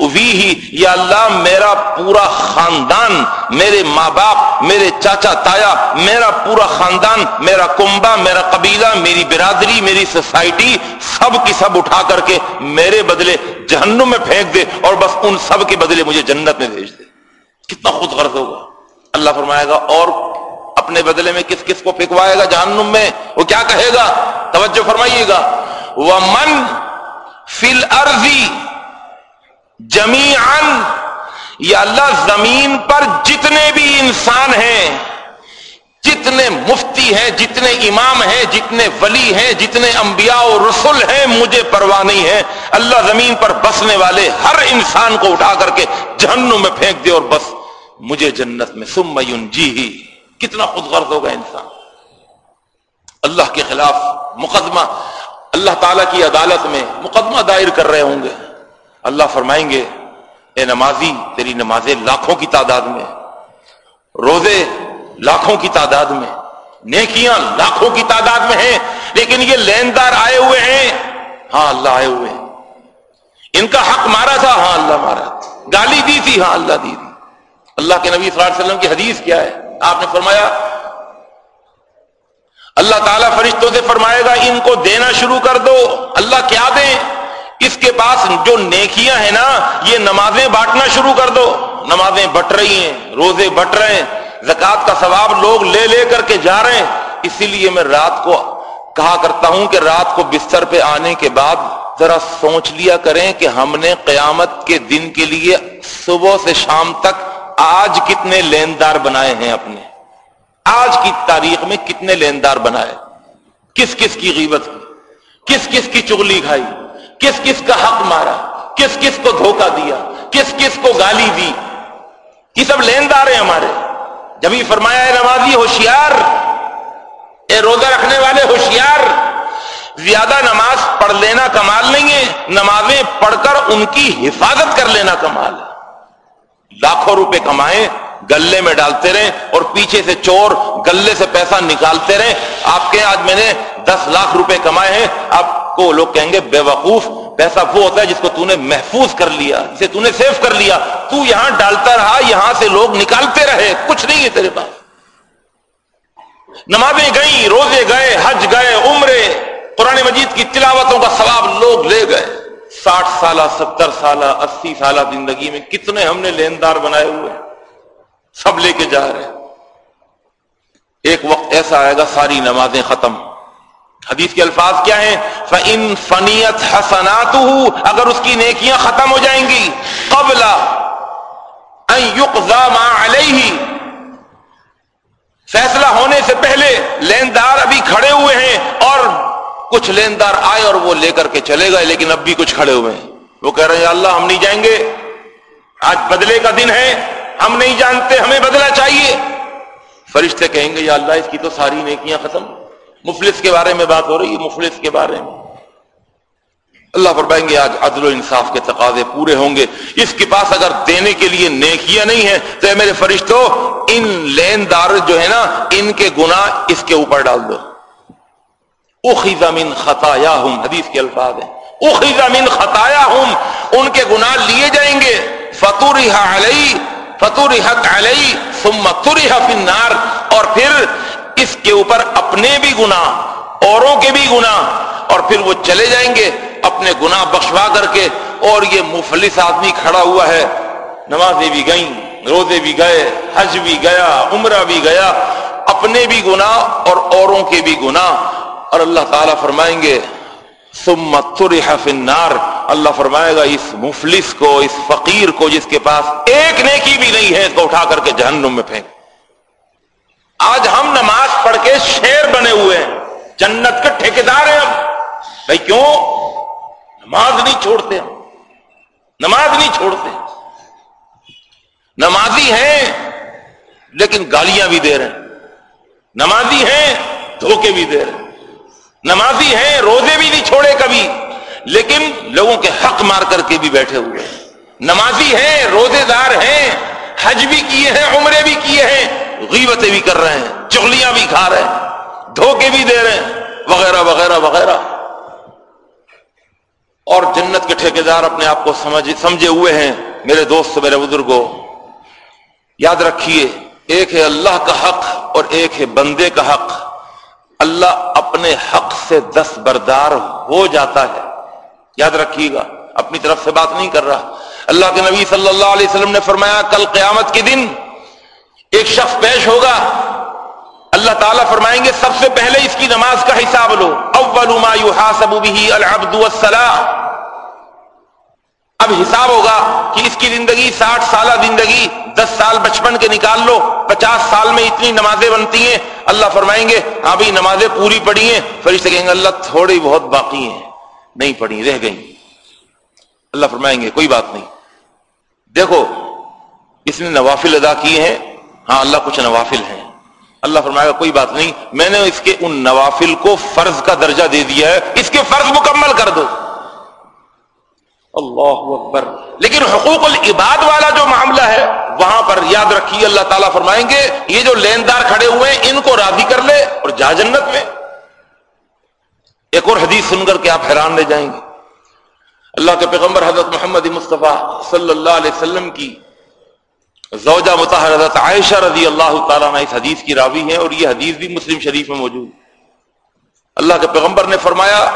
یا اللہ میرا پورا خاندان، میرے ماں باپ، میرے چاچا تایا، میرا پورا خاندان، میرا کنبا میرا قبیلہ، میری برادری، میری سوسائٹی، سب کی سب اٹھا کر کے میرے بدلے جہنم میں پھینک دے، اور بس ان سب کے بدلے مجھے جنت میں بھیج دے۔ کتنا خود غرض ہوگا؟ اللہ فرمائے گا، اور اپنے بدلے میں کس کس کو پھکوائے گا جہنم میں؟ وہ کیا کہے گا؟ توجہ فرمائیے گا۔ وہ من فل ارضی جمی یا اللہ زمین پر جتنے بھی انسان ہیں، جتنے مفتی ہیں، جتنے امام ہیں، جتنے ولی ہیں، جتنے انبیاء و رسول ہیں، مجھے پرواہ نہیں ہے۔ اللہ زمین پر بسنے والے ہر انسان کو اٹھا کر کے جہنم میں پھینک دے اور بس مجھے جنت میں سم جی ہی کتنا خود غرض ہوگا انسان؟ اللہ کے خلاف مقدمہ، اللہ تعالی کی عدالت میں مقدمہ دائر کر رہے ہوں گے۔ اللہ فرمائیں گے، اے نمازی، تیری نمازیں لاکھوں کی تعداد میں، روزے لاکھوں کی تعداد میں، نیکیاں لاکھوں کی تعداد میں ہیں، لیکن یہ لیندار آئے ہوئے ہیں۔ ہاں اللہ آئے ہوئے ہیں۔ ان کا حق مارا تھا ہاں اللہ مارا گالی دی تھی ہاں اللہ دی تھی۔ اللہ کے نبی صلی اللہ علیہ وسلم کی حدیث کیا ہے؟ آپ نے فرمایا؟ اللہ تعالیٰ فرشتوں سے فرمائے گا، ان کو دینا شروع کر دو، اللہ کیا دیں؟ اس کے پاس جو نیکیاں ہیں نا، یہ نمازیں بانٹنا شروع کر دو۔ نمازیں بٹ رہی ہیں، روزے بٹ رہے ہیں۔ زکات کا ثواب لوگ لے لے کر کے جا رہے ہیں۔ اسی لیے میں رات کو کہا کرتا ہوں کہ رات کو بستر پہ آنے کے بعد ذرا سوچ لیا کریں کہ ہم نے قیامت کے دن کے لیے صبح سے شام تک آج کتنے لیندار بنائے ہیں اپنے؟ آج کی تاریخ میں کتنے لیندار بنائے؟ کس کس کی غیبت کی؟ کس کس کی چگلی کھائی؟ کس کس کا حق مارا؟ کس کس کو دھوکہ دیا؟ کس کس کو گالی دی؟ یہ سب لیندار ہیں ہمارے۔ جبھی فرمایا ہے نمازی ہوشیار، اے روزہ رکھنے والے ہوشیار، زیادہ نماز پڑھ لینا کمال نہیں ہے، نمازیں پڑھ کر ان کی حفاظت کر لینا کمال ہے۔ لاکھوں روپے کمائیں، گلے میں ڈالتے رہیں اور پیچھے سے چور گلے سے پیسہ نکالتے رہیں۔ آپ کے آج میں نے دس لاکھ روپے کمائے ہیں۔ آپ کو لوگ کہیں گے بے وقوف پیسہ وہ ہوتا ہے جس کو تو نے محفوظ کر لیا، جسے تو نے سیف کر لیا۔ تو یہاں ڈالتا رہا، یہاں سے لوگ نکالتے رہے۔ کچھ نہیں ہے تیرے پاس۔ نمازیں گئیں، روزے گئے، حج گئے، عمرے، قرآن مجید کی تلاوتوں کا ثواب لوگ لے گئے۔ ساٹھ سالہ، ستر سالہ، اسی سالہ زندگی میں کتنے ہم نے لیندار بنائے ہوئے سب لے کے جا رہے ایک وقت ایسا آئے گا، ساری نمازیں ختم۔ حدیث کے الفاظ کیا ہیں؟ فَإِن فَنِيَتْ حَسَنَاتُهُ، اگر اس کی نیکیاں ختم ہو جائیں گی۔ قبل ان فیصلہ ہونے سے پہلے لیندار ابھی کھڑے ہوئے ہیں اور کچھ لیندار آئے اور وہ لے کر کے چلے گئے، لیکن اب بھی کچھ کھڑے ہوئے ہیں۔ وہ کہہ رہے ہیں اللہ، ہم نہیں جائیں گے۔ آج بدلے کا دن ہے، ہم نہیں جانتے، ہمیں بدلا چاہیے۔ فرشتے کہیں گے، یا اللہ، اس کی تو ساری نیکیاں ختم۔ مفلس کے بارے میں بات ہو رہی ہے، مفلس کے بارے میں۔ اللہ فرمائیں گے، آج عدل و انصاف کے تقاضے پورے ہوں گے۔ اس کے پاس اگر دینے کے لیے نیکیاں نہیں ہیں، تو اے میرے فرشتوں ان لین دار جو ہے نا، ان کے گناہ اس کے اوپر ڈال دو۔ اخیز من خطایا ہوں حدیث کے الفاظ ہیں۔ اخیز من خطایا ہوں ان کے گناہ لیے جائیں گے۔ فتور علیہ فتور حق علیہ ثم ترہ فی النار۔ اور پھر اس کے اوپر اپنے بھی گناہ، اوروں کے بھی گناہ، اور پھر وہ چلے جائیں گے اپنے گناہ بخشوا کر کے۔ اور یہ مفلس آدمی کھڑا ہوا ہے۔ نمازیں بھی گئیں، روزے بھی گئے، حج بھی گیا، عمرہ بھی گیا۔ اپنے بھی گناہ اور اوروں کے بھی گناہ۔ اور اللہ تعالیٰ فرمائیں گے النار۔ اللہ فرمائے گا، اس مفلس کو، اس فقیر کو جس کے پاس ایک نیکی بھی نہیں ہے، اس کو اٹھا کر کے جہنم میں پھینک۔ آج ہم نماز پڑھ کے شیر بنے ہوئے ہیں۔ جنت کے ٹھیکیدار ہیں ہم۔ بھائی کیوں؟ نماز نہیں چھوڑتے ہم۔ نماز نہیں چھوڑتے۔ نمازی ہیں، لیکن گالیاں بھی دے رہے ہیں۔ نمازی ہیں، دھوکے بھی دے رہے ہیں۔ نمازی ہیں، روزے بھی نہیں چھوڑے کبھی۔ لیکن لوگوں کے حق مار کر کے بھی بیٹھے ہوئے نمازی ہیں، روزے دار ہیں، حج بھی کیے ہیں، عمرے بھی کیے ہیں، غیبتیں بھی کر رہے ہیں، چغلیاں بھی کھا رہے ہیں، دھوکے بھی دے رہے ہیں، وغیرہ وغیرہ وغیرہ۔ اور جنت کے ٹھیکیدار اپنے آپ کو سمجھے ہوئے ہیں۔ میرے دوست، میرے بزرگوں، یاد رکھیے، ایک ہے اللہ کا حق اور ایک ہے بندے کا حق۔ اللہ اپنے حق سے دس بردار ہو جاتا ہے۔ یاد رکھیے گا، اپنی طرف سے بات نہیں کر رہا۔ اللہ کے نبی صلی اللہ علیہ وسلم نے فرمایا، کل قیامت کے دن ایک شخص پیش ہوگا۔ اللہ تعالیٰ فرمائیں گے، سب سے پہلے اس کی نماز کا حساب لو۔ اول ما يحاسب به العبد والصلاه اب حساب ہوگا کہ اس کی زندگی، ساٹھ سالہ زندگی دس سال بچپن کے نکال لو، پچاس سال میں اتنی نمازیں بنتی ہیں۔ اللہ فرمائیں گے ہاں بھی نمازیں پوری پڑی ہیں۔ فرشتے کہیں گے، اللہ تھوڑی بہت باقی ہیں، نہیں پڑھی، رہ گئی اللہ فرمائیں گے، کوئی بات نہیں۔ دیکھو، اس نے نوافل ادا کیے ہیں۔ ہاں اللہ کچھ نوافل ہیں۔ اللہ فرمائے گا، کوئی بات نہیں۔ میں نے اس کے ان نوافل کو فرض کا درجہ دے دیا ہے۔ اس کے فرض مکمل کر دو۔ اللہ اکبر۔ لیکن حقوق العباد والا جو معاملہ ہے، وہاں پر یاد رکھیے، اللہ تعالیٰ فرمائیں گے، یہ جو لیندار کھڑے ہوئے ہیں، ان کو راضی کر لے اور جا جنت میں۔ ایک اور حدیث سن کر کے آپ حیران رہ جائیں گے۔ اللہ کے پیغمبر حضرت محمد مصطفیٰ صلی اللہ علیہ وسلم کی زوجہ متحر حضرت عائشہ رضی اللہ تعالیٰ اس حدیث کی راوی ہے اور یہ حدیث بھی مسلم شریف میں موجود۔ اللہ کے پیغمبر نے فرمایا،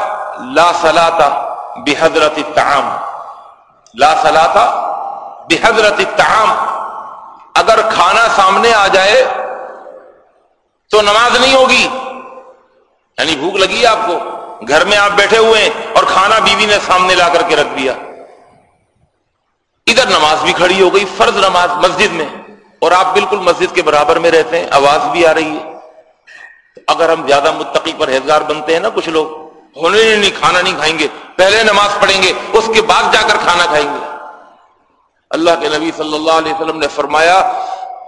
لا صلاح بحضرت الطعام. لا صلاح بحضرت الطعام. اگر کھانا سامنے آ جائے تو نماز نہیں ہوگی. یعنی بھوک لگی آپ کو. گھر میں آپ بیٹھے ہوئے ہیں اور کھانا بیوی نے سامنے لا کر کے رکھ دیا. ادھر نماز بھی کھڑی ہو گئی، فرض نماز مسجد میں. اور آپ بالکل مسجد کے برابر میں رہتے ہیں، آواز بھی آ رہی ہے. اگر ہم زیادہ متقی پر ہزار بنتے ہیں نا کچھ لوگ، ہونے نہیں، کھانا نہیں کھائیں گے. پہلے نماز پڑھیں گے، اس کے بعد جا کر کھانا کھائیں گے۔ اللہ کے نبی صلی اللہ علیہ وسلم نے فرمایا،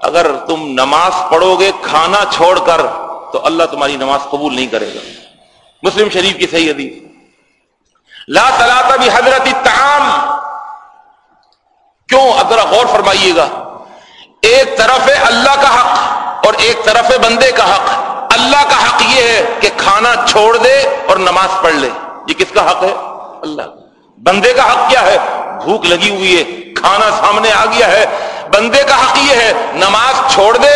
اگر تم نماز پڑھو گے کھانا چھوڑ کر، تو اللہ تمہاری نماز قبول نہیں کرے گا۔ مسلم شریف کی صحیح حدیث۔ لا صلاح بھی حضرت تعام کیوں ذرا غور فرمائیے گا۔ ایک طرف ہے اللہ کا حق اور ایک طرف ہے بندے کا حق۔ اللہ کا حق یہ ہے کہ کھانا چھوڑ دے اور نماز پڑھ لے۔ یہ کس کا حق ہے؟ اللہ، بندے کا حق کیا ہے؟ بھوک لگی ہوئی ہے، کھانا سامنے آ گیا ہے۔ بندے کا حق یہ ہے، نماز چھوڑ دے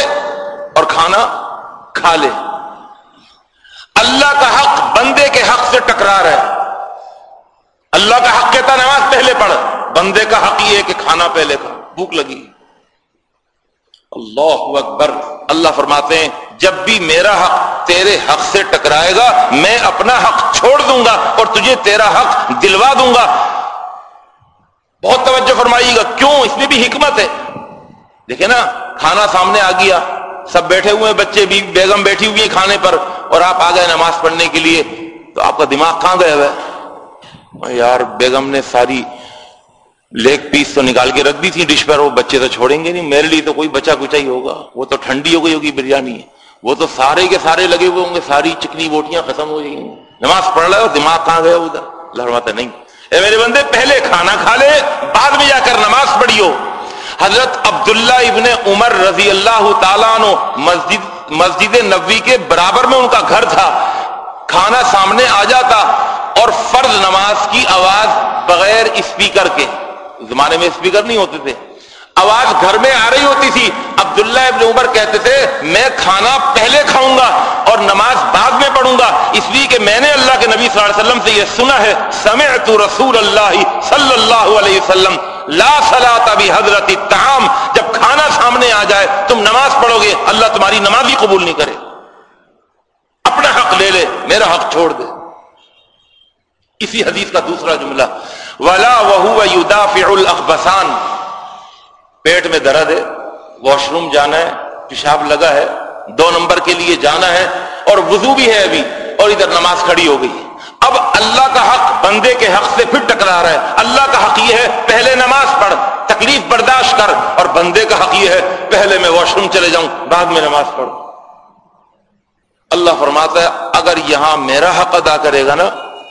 اور کھانا کھا لے۔ اللہ کا حق بندے کے حق سے ٹکرا رہا ہے۔ اللہ کا حق کہتا نماز پہلے پڑھ۔ بندے کا حق یہ ہے کہ کھانا پہلے کھا۔ بھوک لگی۔ اللہ اکبر۔ اللہ فرماتے ہیں، جب بھی میرا حق تیرے حق سے ٹکرائے گا، میں اپنا حق چھوڑ دوں گا اور تجھے تیرا حق دلوا دوں گا۔ بہت توجہ فرمائیے گا، کیوں؟ اس میں بھی حکمت ہے۔ دیکھیں نا، کھانا سامنے آ گیا، سب بیٹھے ہوئے بچے بھی بیگم بیٹھی ہوئی ہیں کھانے پر اور آپ آ گئے نماز پڑھنے کے لیے، تو آپ کا دماغ کہاں گئے ہوئے یار، بیگم نے ساری لیگ پیس تو نکال کے رکھ دی تھی ڈش پر، وہ بچے تو چھوڑیں گے نہیں، میرے لیے تو کوئی بچا کچا ہی ہوگا، وہ تو ٹھنڈی ہو گئی ہوگی، بریانی وہ تو سارے کے سارے لگے ہوئے ہوں گے، ساری چکنی بوٹیاں ختم ہو جائیں گی۔ نماز پڑھ رہے ہو دماغ کہاں گیا ادھر؟ لڑواتا نہیں۔ اے میرے بندے، پہلے کھانا کھا لے، بعد میں جا کر نماز پڑھی ہو حضرت عبداللہ ابن عمر رضی اللہ تعالیٰ عنہ مسجد مسجد نبوی کے برابر میں ان کا گھر تھا۔ کھانا سامنے آ جاتا اور فرض نماز کی آواز بغیر اسپیکر کے۔ زمانے میں اسپیکر نہیں ہوتے تھے۔ آواز گھر میں آ رہی ہوتی تھی۔ عبداللہ ابن عمر کہتے تھے، میں کھانا پہلے کھاؤں گا اور نماز بعد میں پڑھوں گا اس لیے کہ میں نے اللہ کے نبی صلی اللہ علیہ وسلم سے یہ سنا ہے، سمعت رسول اللہ صلی اللہ علیہ وسلم، لا صلاة بھی حضرت تعام جب کھانا سامنے آ جائے، تم نماز پڑھو گے اللہ تمہاری نماز ہی قبول نہیں کرے۔ اپنا حق لے لے، میرا حق چھوڑ دے۔ اسی حدیث کا دوسرا جملہ، ولا وہ یدافع الاخبسان پیٹ میں درد ہے واش روم جانا ہے، پیشاب لگا ہے، دو نمبر کے لیے جانا ہے اور وضو بھی ہے ابھی اور ادھر نماز کھڑی ہو گئی۔ اب اللہ کا حق بندے کے حق سے پھر ٹکرا رہا ہے۔ اللہ کا حق یہ ہے، پہلے نماز پڑھ، تکلیف برداشت کر۔ اور بندے کا حق یہ ہے، پہلے میں واش روم چلے جاؤں، بعد میں نماز پڑھ اللہ فرماتا ہے، اگر یہاں میرا حق ادا کرے گا نا،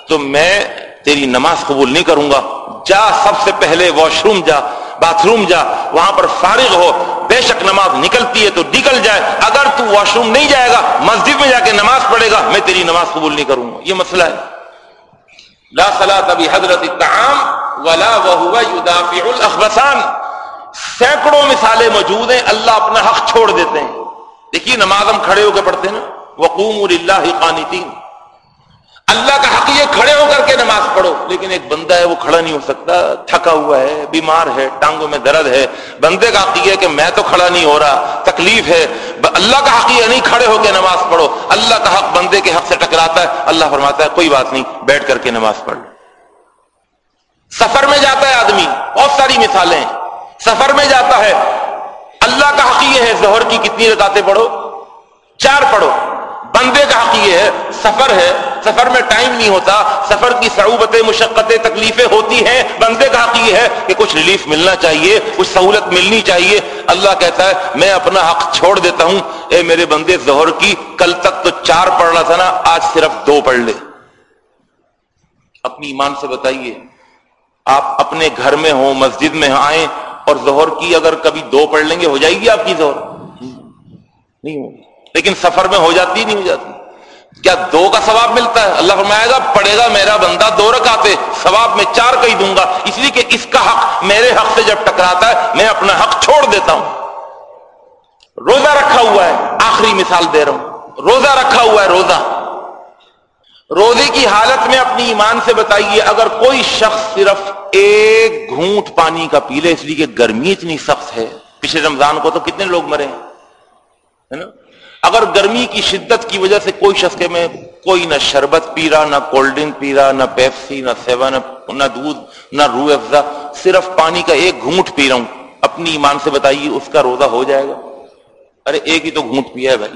تو میں تیری نماز قبول نہیں کروں گا۔ جا سب سے پہلے واش روم جا۔ باتھ روم جا، وہاں پر فارغ ہو، بے شک نماز نکلتی ہے تو نکل جائے۔ اگر تو واش روم نہیں جائے گا، مسجد میں جا کے نماز پڑھے گا، میں تیری نماز قبول نہیں کروں گا۔ یہ مسئلہ ہے۔ لا صلاة بحضرت الطعام ولا وهو يدافع الاخبثان۔ سینکڑوں مثالیں موجود ہیں، اللہ اپنا حق چھوڑ دیتے ہیں۔ دیکھیے نماز ہم کھڑے ہو کے پڑھتے ہیں نا۔ وقوم للہ قانتین۔ اللہ کا حق یہ کھڑے ہو کر کے نماز پڑھو، لیکن ایک بندہ ہے، وہ کھڑا نہیں ہو سکتا، تھکا ہوا ہے، بیمار ہے، ٹانگوں میں درد ہے۔ بندے کا حق یہ ہے کہ میں تو کھڑا نہیں ہو رہا، تکلیف ہے۔ اللہ کا حق یہ نہیں کھڑے ہو کے نماز پڑھو۔ اللہ کا حق بندے کے حق سے ٹکراتا ہے، اللہ فرماتا ہے، کوئی بات نہیں، بیٹھ کر کے نماز پڑھ لو۔ سفر میں جاتا ہے آدمی، بہت ساری مثالیں سفر میں جاتا ہے، اللہ کا حق یہ ہے زہر کی کتنی رکاتیں پڑھو؟ چار پڑھو۔ بندے کا حق یہ ہے، سفر ہے، سفر میں ٹائم نہیں ہوتا، سفر کی صعوبتیں، مشقتیں، تکلیفیں ہوتی ہیں۔ بندے کا حق یہ ہے کہ کچھ ریلیف ملنا چاہیے، کچھ سہولت ملنی چاہیے۔ اللہ کہتا ہے، میں اپنا حق چھوڑ دیتا ہوں۔ اے میرے بندے زہر کی کل تک تو چار پڑھ رہا تھا نا، آج صرف دو پڑھ لے۔ اپنی ایمان سے بتائیے، آپ اپنے گھر میں ہوں، مسجد میں آئیں اور زہر کی اگر کبھی دو پڑھ لیں گے، ہو جائے گی آپ کی زہر نہیں ہوگی۔ لیکن سفر میں ہو جاتی نہیں، ہو جاتی۔ کیا دو کا ثواب ملتا ہے؟ اللہ فرمائے گا پڑے گا میرا بندہ دو رکاتے ثواب میں چار کا ہی دوں گا۔ اس لیے کہ اس کا حق میرے حق سے جب ٹکراتا ہے، میں اپنا حق چھوڑ دیتا ہوں۔ روزہ رکھا ہوا ہے، آخری مثال دے رہا ہوں۔ روزہ رکھا ہوا ہے، روزہ۔ روزے کی حالت میں اپنی ایمان سے بتائیے، اگر کوئی شخص صرف ایک گھونٹ پانی کا پی لے، اس لیے کہ گرمی اتنی سخت ہے۔ پچھلے رمضان کو تو کتنے لوگ مرے ہیں؟ نا؟ اگر گرمی کی شدت کی وجہ سے کوئی شخص کے میں کوئی نہ شربت پی رہا، نہ کولڈ ڈرنک پی رہا، نہ پیپسی، نہ سیون، نہ دودھ، نہ روح افزا، صرف پانی کا ایک گھونٹ پی رہا ہوں۔ اپنی ایمان سے بتائیے اس کا روزہ ہو جائے گا؟ ارے ایک ہی تو گھونٹ پیا ہے بھائی۔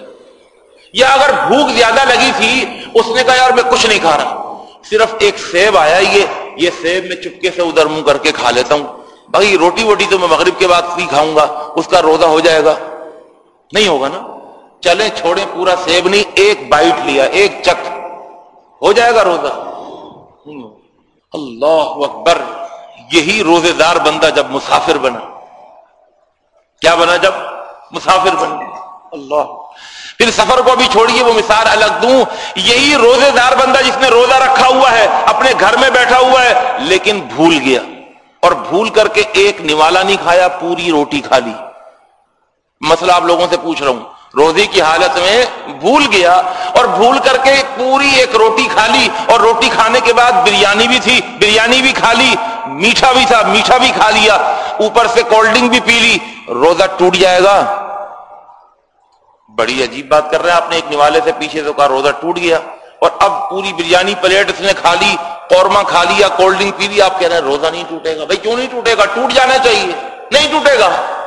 یا اگر بھوک زیادہ لگی تھی، اس نے کہا، یار میں کچھ نہیں کھا رہا۔ صرف ایک سیب آیا یہ یہ سیب میں چپکے سے ادھر منہ کر کے کھا لیتا ہوں۔ باقی روٹی ووٹی تو میں مغرب کے بعد نہیں کھاؤں گا، اس کا روزہ ہو جائے گا۔ نہیں ہوگا نا؟ چلیں چھوڑیں پورا سیب نہیں، ایک بائٹ لیا، ایک چک ہو جائے گا روزہ؟ اللہ اکبر، یہی روزے دار بندہ جب مسافر بنا۔ کیا بنا جب؟ مسافر بن اللہ۔ پھر سفر کو بھی چھوڑیے، وہ مثال الگ دوں۔ یہی روزے دار بندہ جس نے روزہ رکھا ہوا ہے، اپنے گھر میں بیٹھا ہوا ہے، لیکن بھول گیا۔ اور بھول کر کے ایک نوالا نہیں کھایا، پوری روٹی کھا لی۔ مسئلہ آپ لوگوں سے پوچھ رہا ہوں۔ روزے کی حالت میں بھول گیا اور بھول کر کے پوری ایک روٹی کھا لی اور روٹی کھانے کے بعد بریانی بھی تھی، بریانی بھی کھا لی، میٹھا بھی تھا، میٹھا بھی کھا لیا، اوپر سے کولڈ ڈرنک بھی پی لی، روزہ ٹوٹ جائے گا۔ بڑی عجیب بات کر رہے ہیں، آپ نے ایک نوالے سے پیچھے تو کہا روزہ ٹوٹ گیا۔ اور اب پوری بریانی پلیٹ اس نے کھا لی، قورمہ کھا لیا، کولڈ ڈرنک پی لیا آپ کہہ رہے ہیں روزہ نہیں ٹوٹے گا۔ بھائی کیوں نہیں ٹوٹے گا؟ ٹوٹ جانا چاہیے، نہیں ٹوٹے گا۔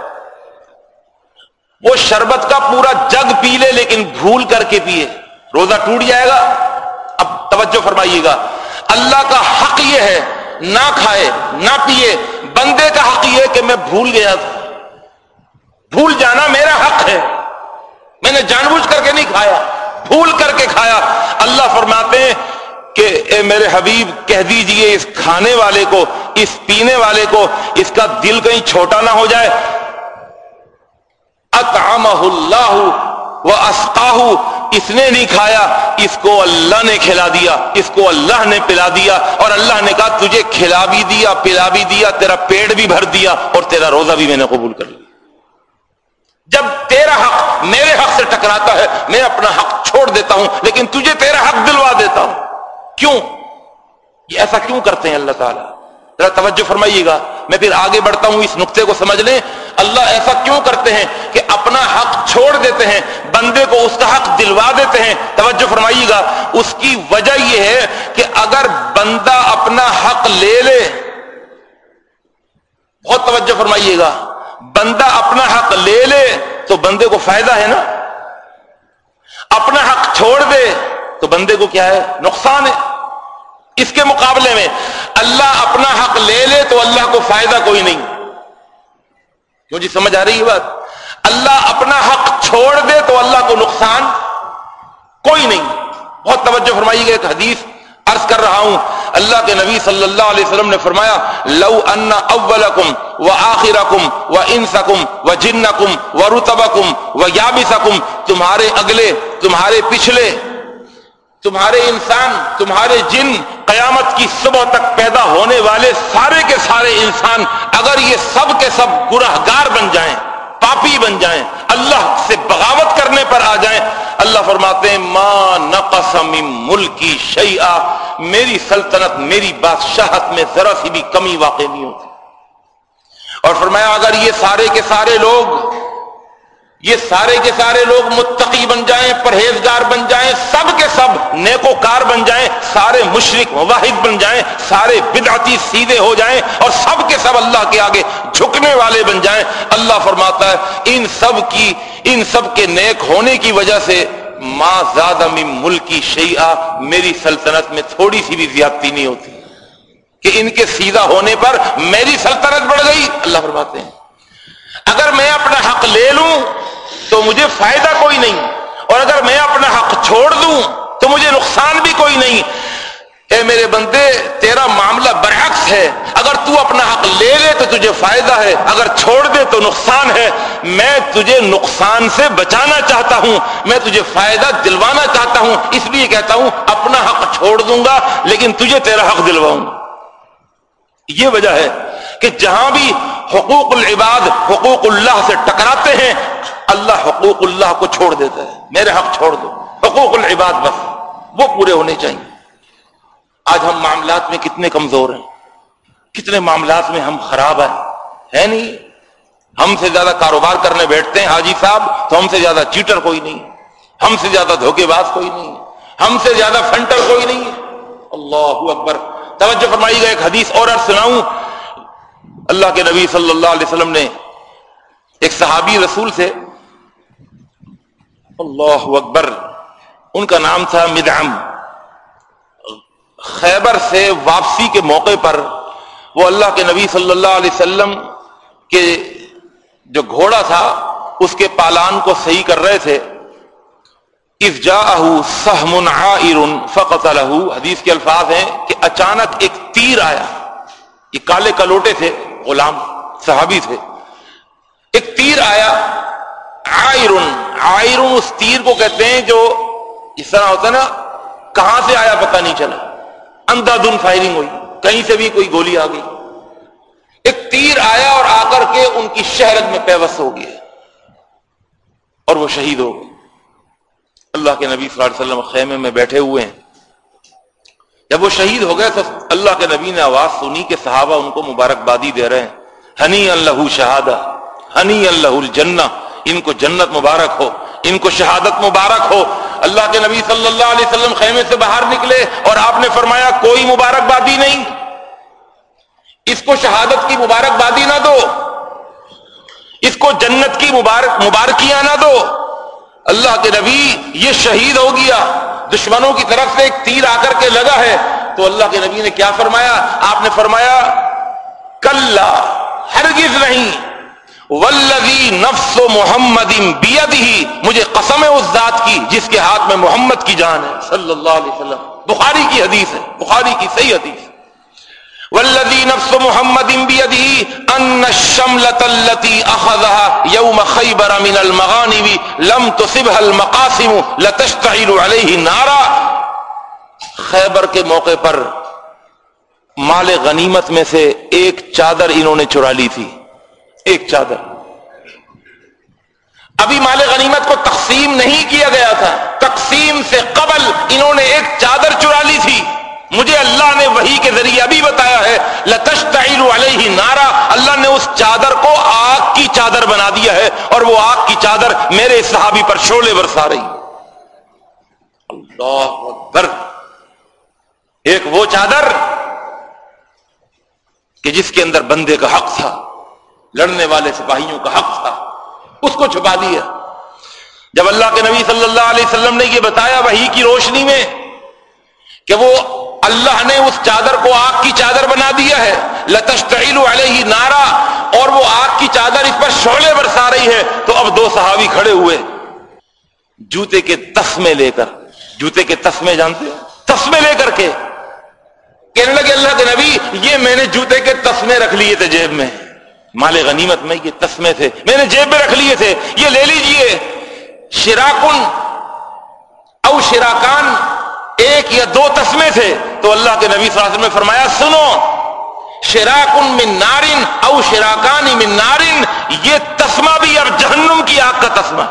وہ شربت کا پورا جگ پی لے لیکن بھول کر کے پیے۔ روزہ ٹوٹ جائے گا۔ اب توجہ فرمائیے گا۔ اللہ کا حق یہ ہے، نہ کھائے، نہ پیے۔ بندے کا حق یہ کہ میں بھول گیا تھا۔ بھول جانا میرا حق ہے۔ میں نے جان بوجھ کر کے نہیں کھایا۔ بھول کر کے کھایا۔ اللہ فرماتے ہیں کہ اے میرے حبیب، کہہ دیجیے اس کھانے والے کو، اس پینے والے کو، اس کا دل کہیں چھوٹا نہ ہو جائے۔ اللہ وہ اسکاہ اس نے نہیں کھایا، اس کو اللہ نے کھلا دیا، اس کو اللہ نے پلا دیا، اور اللہ نے کہا تجھے کھلا بھی دیا، پلا بھی دیا، تیرا پیڑ بھی بھر دیا، اور تیرا روزہ بھی میں نے قبول کر لیا۔ جب تیرا حق میرے حق سے ٹکراتا ہے، میں اپنا حق چھوڑ دیتا ہوں، لیکن تجھے تیرا حق دلوا دیتا ہوں۔ کیوں؟ یہ ایسا کیوں کرتے ہیں اللہ تعالیٰ؟ ذرا توجہ فرمائیے گا۔ میں پھر آگے بڑھتا ہوں، اس نقطے کو سمجھ لیں۔ اللہ ایسا کیوں کرتے ہیں کہ اپنا حق چھوڑ دیتے ہیں، بندے کو اس کا حق دلوا دیتے ہیں؟ توجہ فرمائیے گا۔ اس کی وجہ یہ ہے کہ اگر بندہ اپنا حق لے لے، بہت توجہ فرمائیے گا۔ بندہ اپنا حق لے لے تو بندے کو فائدہ ہے نا؟ اپنا حق چھوڑ دے تو بندے کو کیا ہے؟ نقصان ہے۔ اس کے مقابلے میں اللہ اپنا حق لے لے تو اللہ کو فائدہ کوئی نہیں۔ کیوں جی سمجھ آ رہی ہے بات؟ اللہ اپنا حق چھوڑ دے تو اللہ کو نقصان کوئی نہیں۔ بہت توجہ فرمائی گئی، ایک حدیث عرض کر رہا ہوں۔ اللہ کے نبی صلی اللہ علیہ وسلم نے فرمایا، لو ان اولکم و آخرکم و انسکم و جنکم و رتبکم و یابسکم، تمہارے اگلے، تمہارے پچھلے، تمہارے انسان، تمہارے جن قیامت کی صبح تک پیدا ہونے والے سارے کے سارے انسان اگر یہ سب کے سب گرہ گار بن جائیں، پاپی بن جائیں، اللہ سے بغاوت کرنے پر آ جائیں، اللہ فرماتے ہیں ماں نقسم ملکی شیعہ میری سلطنت، میری بادشاہت میں ذرا سی بھی کمی واقع نہیں ہوتی۔ اور فرمایا، اگر یہ سارے کے سارے لوگ یہ سارے کے سارے لوگ متقی بن جائیں، پرہیزگار بن جائیں، سب کے سب نیکو کار بن جائیں، سارے مشرق واحد بن جائیں، سارے بدعتی سیدھے ہو جائیں اور سب کے سب اللہ کے آگے جھکنے والے بن جائیں۔ اللہ فرماتا ہے، ان سب کی، ان سب کے نیک ہونے کی وجہ سے ماں زیادہ ملکی شیعہ میری سلطنت میں تھوڑی سی بھی زیادتی نہیں ہوتی۔ کہ ان کے سیدھا ہونے پر میری سلطنت بڑھ گئی۔ اللہ فرماتے ہیں، اگر میں اپنا حق لے لوں تو مجھے فائدہ کوئی نہیں۔ اور اگر میں اپنا حق چھوڑ دوں، تو مجھے نقصان بھی کوئی نہیں۔ اے میرے بندے، تیرا معاملہ برعکس ہے۔ اگر تو اپنا حق لے لے تو تجھے فائدہ ہے، اگر چھوڑ دے تو نقصان ہے۔ میں تجھے نقصان سے بچانا چاہتا ہوں، میں تجھے فائدہ دلوانا چاہتا ہوں۔ اس لیے کہتا ہوں، اپنا حق چھوڑ دوں گا، لیکن تجھے تیرا حق دلواؤں گا۔ یہ وجہ ہے کہ جہاں بھی حقوق العباد، حقوق اللہ سے ٹکراتے ہیں اللہ حقوق اللہ کو چھوڑ دیتا ہے۔ میرے حق چھوڑ دو۔ حقوق العباد بس۔ وہ پورے ہونے چاہیے۔ آج ہم معاملات میں کتنے کمزور ہیں۔ کتنے معاملات میں ہم خراب ہیں۔ ہے نہیں؟ ہم سے زیادہ کاروبار کرنے بیٹھتے ہیں حاجی صاحب، تو ہم سے زیادہ چیٹر کوئی نہیں۔ ہم سے زیادہ دھوکے باز کوئی نہیں۔ ہم سے زیادہ فنٹر کوئی نہیں۔ اللہ اکبر۔ توجہ فرمائی گا ایک حدیث اور عرض سناؤں۔ اللہ کے نبی صلی اللہ علیہ وسلم نے ایک صحابی رسول سے اللہ اکبر۔ ان کا نام تھا مدعم۔ خیبر سے واپسی کے موقع پر وہ اللہ کے نبی صلی اللہ علیہ وسلم کے جو گھوڑا تھا، اس کے پالان کو صحیح کر رہے تھے۔ سہمن فقط حدیث کے الفاظ ہیں کہ اچانک ایک تیر آیا۔ یہ کالے کلوٹے تھے، غلام، صحابی تھے۔ ایک تیر آیا۔ آئرن آئرن اس تیر کو کہتے ہیں جو اس طرح ہوتا ہے نا، کہاں سے آیا پتہ نہیں چلا۔ اندھا دن فائرنگ ہوئی، کہیں سے بھی کوئی گولی آ گئی۔ ایک تیر آیا اور آ کر کے ان کی شہرت میں پیوست ہو گیا۔ اور وہ شہید ہو گئے۔ اللہ کے نبی صلی اللہ علیہ وسلم خیمے میں بیٹھے ہوئے ہیں۔ جب وہ شہید ہو گئے تو اللہ کے نبی نے آواز سنی کہ صحابہ ان کو مبارکبادی دے رہے ہیں۔ ہنی اللہ شہادہ ہنی اللہ الجنہ۔ ان کو جنت مبارک ہو، ان کو شہادت مبارک ہو۔ اللہ کے نبی صلی اللہ علیہ وسلم خیمے سے باہر نکلے اور آپ نے فرمایا، کوئی مبارکبادی نہیں۔ اس کو شہادت کی مبارکبادی نہ دو۔ اس کو جنت کی مبارک، مبارکیاں نہ دو۔ اللہ کے نبی، یہ شہید ہو گیا۔ دشمنوں کی طرف سے ایک تیر آ کر کے لگا ہے۔ تو اللہ کے نبی نے کیا فرمایا؟ آپ نے فرمایا کل ہرگز نہیں۔ ولدی نفس و محمد ہی مجھے قسم ہے اس ذات کی جس کے ہاتھ میں محمد کی جان ہے، صلی اللہ علیہ وسلم۔ بخاری کی حدیث ہے، بخاری کی صحیح حدیث۔ والذی نفس محمد بیدہی ان اخذها یوم خیبر من المغانب لم تصبها المقاسم لتشتعل علیہ نارا۔ خیبر کے موقع پر مال غنیمت میں سے ایک چادر انہوں نے چرا لی تھی۔ ایک چادر۔ ابھی مال غنیمت کو تقسیم نہیں کیا گیا تھا۔ تقسیم سے قبل انہوں نے ایک چادر چرا لی تھی۔ مجھے اللہ نے وہی کے ذریعے ابھی بتایا ہے لتش علیہ نارا۔ اللہ نے اس چادر کو آگ کی چادر بنا دیا ہے اور وہ آگ کی چادر میرے صحابی پر شولے برسا رہی۔ اللہ اکبر۔ ایک وہ چادر کہ جس کے اندر بندے کا حق تھا۔ لڑنے والے سپاہیوں کا حق تھا۔ اس کو چھپا دیا۔ جب اللہ کے نبی صلی اللہ علیہ وسلم نے یہ بتایا وہی کی روشنی میں کہ وہ اللہ نے اس چادر کو آگ کی چادر بنا دیا ہے لتشتعیل علیہ نارا، اور وہ آگ کی چادر اس پر شعلے برسا رہی ہے، تو اب دو صحابی کھڑے ہوئے۔ جوتے کے تسمے لے کر، جوتے کے تسمے جانتے تسمے لے کر کے۔ کہنے لگے اللہ کے نبی، یہ میں نے جوتے کے تسمے رکھ لیے تھے جیب میں۔ مال غنیمت میں یہ تسمے تھے۔ میں نے جیب میں رکھ لیے تھے۔ یہ لے لیجیے۔ شراکن او شراکان ایک یا دو تسمے تھے۔ تو اللہ کے نبی صلی اللہ علیہ وسلم نے فرمایا، سنو، شراکن من نارن او شراکان من نارن، یہ تسمہ بھی اب جہنم کی آگ کا تسمہ۔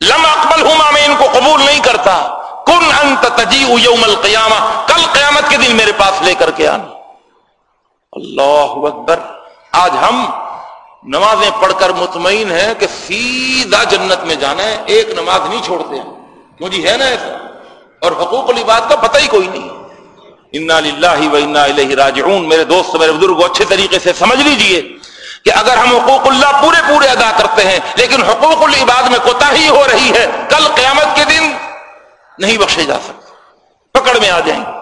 لم اقبل ہوں میں ان کو قبول نہیں کرتا۔ کن انت تجی یوم القیامہ، کل قیامت کے دن میرے پاس لے کر کے آنا۔ اللہ اکبر۔ آج ہم نمازیں پڑھ کر مطمئن ہیں کہ سیدھا جنت میں جانا ہے، ایک نماز نہیں چھوڑتے ہیں کیوں جی ہے نا ایسا؟ اور حقوق العباد کا پتہ ہی کوئی نہیں۔ انا للہ و انا الیہ راجعون۔ میرے دوست، میرے بزرگ اچھے طریقے سے سمجھ لیجیے کہ اگر ہم حقوق اللہ پورے پورے ادا کرتے ہیں، لیکن حقوق العباد میں کوتا ہی ہو رہی ہے، کل قیامت کے دن نہیں بخشے جا سکتے۔ پکڑ میں آ جائیں۔ گے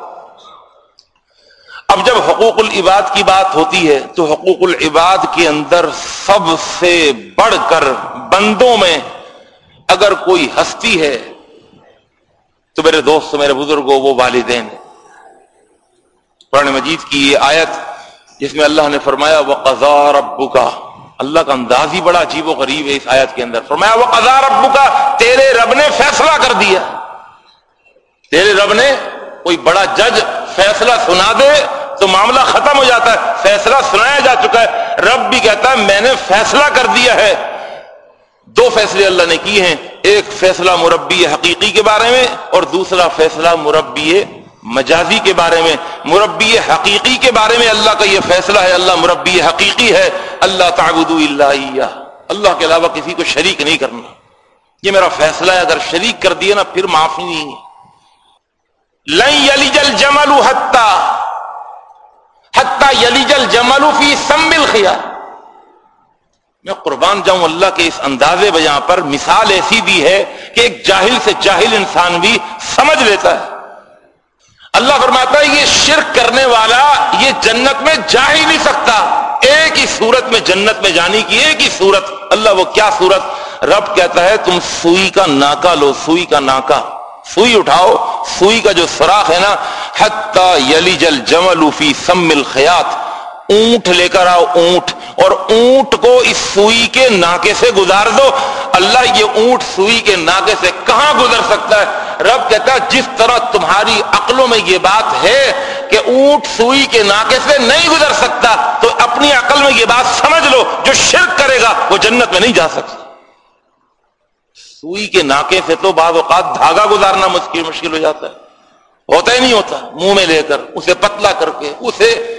اب جب حقوق العباد کی بات ہوتی ہے تو حقوق العباد کے اندر سب سے بڑھ کر بندوں میں اگر کوئی ہستی ہے تو میرے دوست، میرے بزرگوں، وہ والدین قرآن مجید کی یہ آیت جس میں اللہ نے فرمایا وہ قزار ابو کا اللہ کا انداز ہی بڑا عجیب و غریب ہے اس آیت کے اندر۔ فرمایا وہ قزار ابو کا تیرے رب نے فیصلہ کر دیا۔ تیرے رب نے کوئی بڑا جج فیصلہ سنا دے تو معاملہ ختم ہو جاتا ہے، فیصلہ سنایا جا چکا ہے۔ رب بھی کہتا ہے، میں نے فیصلہ کر دیا ہے۔ دو فیصلے اللہ نے کیے ہیں، ایک فیصلہ مربی حقیقی کے بارے میں اور دوسرا فیصلہ مربی مجازی کے بارے میں۔ مربی حقیقی کے بارے میں اللہ کا یہ فیصلہ ہے، اللہ مربی حقیقی ہے۔ اللہ تعبد اللہ اللہ کے علاوہ کسی کو شریک نہیں کرنا۔ یہ میرا فیصلہ ہے، اگر شریک کر دیے نا، پھر معافی نہیں لئی جل جمل حتہ حتہ یلی جل جمل فی سمل خیا میں قربان جاؤں اللہ کے اس اندازے بیاں پر مثال ایسی دی ہے کہ ایک جاہل سے جاہل انسان بھی سمجھ لیتا ہے۔ اللہ فرماتا ہے یہ شرک کرنے والا یہ جنت میں جا ہی نہیں سکتا۔ ایک ہی صورت میں جنت میں جانے کی ایک ہی صورت۔ اللہ وہ کیا صورت؟ رب کہتا ہے تم سوئی کا ناکا لو، سوئی کا ناکا سوئی اٹھاؤ سوئی کا جو سوراخ ہے نا، حتی یلی جل جمل فی سمل خیات اونٹ لے کر آؤ، اونٹ۔ اور اونٹ کو اس سوئی کے ناکے سے گزار دو۔ اللہ یہ اونٹ سوئی کے ناکے سے کہاں گزر سکتا ہے؟ رب کہتا ہے، جس طرح تمہاری عقلوں میں یہ بات ہے کہ اونٹ سوئی کے ناکے سے نہیں گزر سکتا، تو اپنی عقل میں یہ بات سمجھ لو، جو شرک کرے گا، وہ جنت میں نہیں جا سکتا۔ سوئی کے ناکے سے تو بعض اوقات دھاگا گزارنا مشکل مشکل ہو جاتا ہے۔ ہوتا ہی نہیں ہوتا۔ منہ میں لے کر، اسے پتلا کر کے، اسے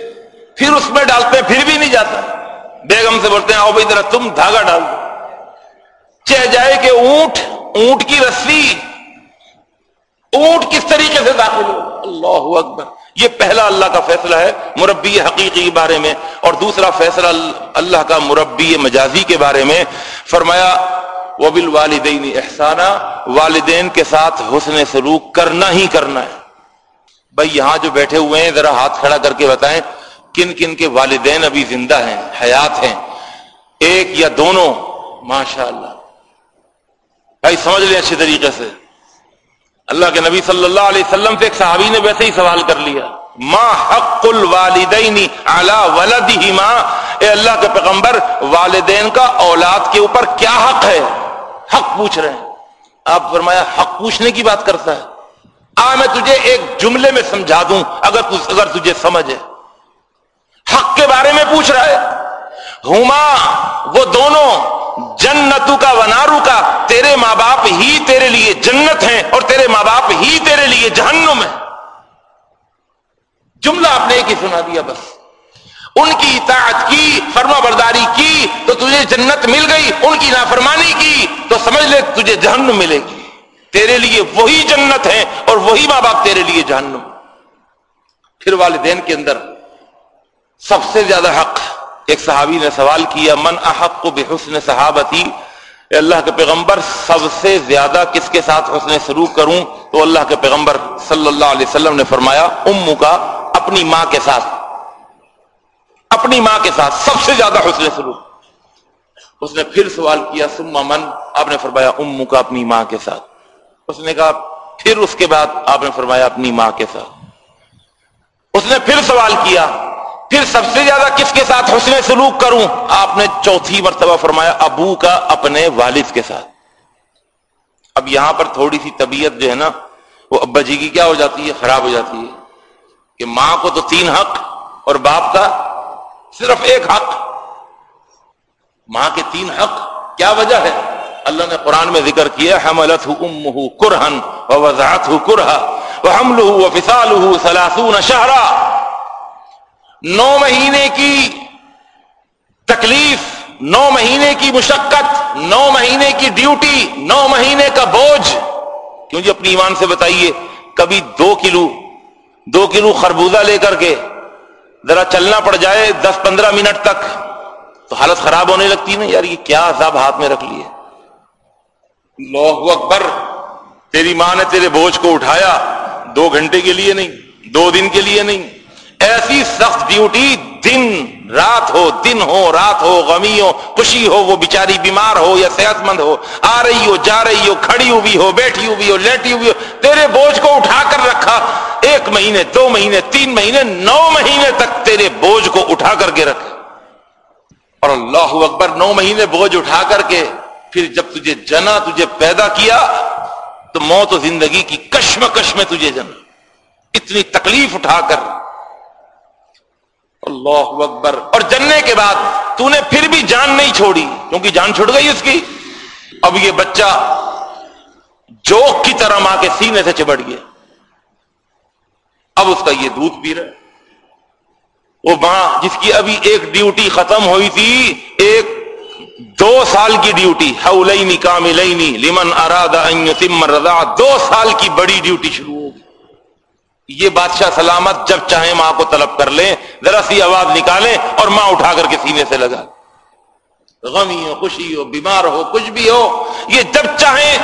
پھر اس میں ڈالتے ہیں پھر بھی نہیں جاتا۔ بیگم سے بولتے ہیں، آؤ بھائی ذرا تم دھاگا ڈال دو۔ چہ جائے کہ اونٹ اونٹ کی رسی۔ اونٹ کس طریقے سے داخل ہو؟ اللہ اکبر۔ یہ پہلا اللہ کا فیصلہ ہے مربی حقیقی کے بارے میں، اور دوسرا فیصلہ اللہ کا مربی مجازی کے بارے میں۔ فرمایا وبل والدین احسانہ والدین کے ساتھ حسن سلوک کرنا ہی کرنا ہے۔ بھائی یہاں جو بیٹھے ہوئے ہیں، ذرا ہاتھ کھڑا کر کے بتائیں، کن کن کے والدین ابھی زندہ ہیں، حیات ہیں؟ ایک یا دونوں؟ ماشاء اللہ بھائی سمجھ لیں اچھے طریقے سے۔ اللہ کے نبی صلی اللہ علیہ وسلم سے ایک صحابی نے ویسے ہی سوال کر لیا۔ ماں حق الوالدین اعلی اے اللہ کے پیغمبر، والدین کا اولاد کے اوپر کیا حق ہے؟ حق پوچھ رہے ہیں۔ آپ فرمایا، حق پوچھنے کی بات کرتا ہے۔ آ، میں تجھے ایک جملے میں سمجھا دوں، اگر اگر تجھے سمجھ حق کے بارے میں پوچھ رہا ہے۔ ہما، وہ دونوں جنتو کا ونارو کا، تیرے ماں باپ ہی تیرے لیے جنت ہیں اور تیرے ماں باپ ہی تیرے لیے جہنم ہے جملہ آپ نے ایک ہی سنا دیا بس۔ ان کی اطاعت کی، فرما برداری کی، تو تجھے جنت مل گئی۔ ان کی نافرمانی کی تو سمجھ لے تجھے جہنم ملے گی تیرے لیے وہی جنت ہے اور وہی ماں باپ تیرے لیے جہنم۔ پھر والدین کے اندر سب سے زیادہ حق۔ ایک صحابی نے سوال کیا، من احق کو بے حسن صحابتی اللہ کے پیغمبر، سب سے زیادہ کس کے ساتھ حسن سلوک کروں؟ تو اللہ کے پیغمبر صلی اللہ علیہ وسلم نے فرمایا ام کا اپنی ماں کے ساتھ۔ اپنی ماں کے ساتھ سب سے زیادہ حسن سلوک۔ اس نے پھر سوال کیا سما من؟ آپ نے فرمایا ام کا اپنی ماں کے ساتھ۔ اس نے کہا، پھر اس کے بعد آپ نے فرمایا، اپنی ماں کے ساتھ۔ اس نے پھر سوال کیا، پھر سب سے زیادہ کس کے ساتھ حسن سلوک کروں؟ آپ نے چوتھی مرتبہ فرمایا ابو کا اپنے والد کے ساتھ۔ اب یہاں پر تھوڑی سی طبیعت جو ہے نا، وہ ابا جی کی کیا ہو جاتی ہے؟ خراب ہو جاتی ہے۔ کہ ماں کو تو تین حق اور باپ کا صرف ایک حق۔ ماں کے تین حق، کیا وجہ ہے؟ اللہ نے قرآن میں ذکر کیا حملت امہ کرہن ووضعت کرہا وحملہ وفصالہ سلاسون شہرہ نو مہینے کی تکلیف، نو مہینے کی مشقت، نو مہینے کی ڈیوٹی، نو مہینے کا بوجھ۔ کیوں جی اپنی ایمان سے بتائیے، کبھی دو کلو دو کلو خربوزہ لے کر کے ذرا چلنا پڑ جائے دس پندرہ منٹ تک۔ تو حالت خراب ہونے لگتی نا یار، یہ کیا عذاب ہاتھ میں رکھ لیے۔ لوہ اکبر، تیری ماں نے تیرے بوجھ کو اٹھایا دو گھنٹے کے لیے نہیں، دو دن کے لیے نہیں۔ ایسی سخت ڈیوٹی دن رات ہو، دن ہو، رات ہو، غمی ہو، خوشی ہو، وہ بیچاری بیمار ہو یا صحت مند ہو، آ رہی ہو، جا رہی ہو، کھڑی ہوئی ہو، بیٹھی ہوئی ہو، لیٹی ہوئی ہو، تیرے بوجھ کو اٹھا کر رکھا۔ ایک مہینے، دو مہینے، تین مہینے، نو مہینے تک تیرے بوجھ کو اٹھا کر کے رکھے اور اللہ اکبر نو مہینے بوجھ اٹھا کر کے پھر جب تجھے جنا تجھے پیدا کیا تو موت و زندگی کی کشمکش میں تجھے جنا۔ اتنی تکلیف اٹھا کر۔ اللہ اکبر۔ اور جننے کے بعد تو نے پھر بھی جان نہیں چھوڑی، کیونکہ جان چھوڑ گئی اس کی۔ اب یہ بچہ جوک کی طرح ماں کے سینے سے چبڑ گیا۔ اب اس کا یہ دودھ پی رہا ہے۔ وہ ماں جس کی ابھی ایک ڈیوٹی ختم ہوئی تھی، ایک دو سال کی ڈیوٹی حولینی کاملینی لمن ارادہ رضا دو سال کی بڑی ڈیوٹی شروع ہوگی۔ یہ بادشاہ سلامت جب چاہیں ماں کو طلب کر لیں، ذرا سی آواز نکالیں اور ماں اٹھا کر کے سینے سے لگا غمی ہو، خوشی ہو، بیمار ہو، کچھ بھی ہو، یہ جب چاہیں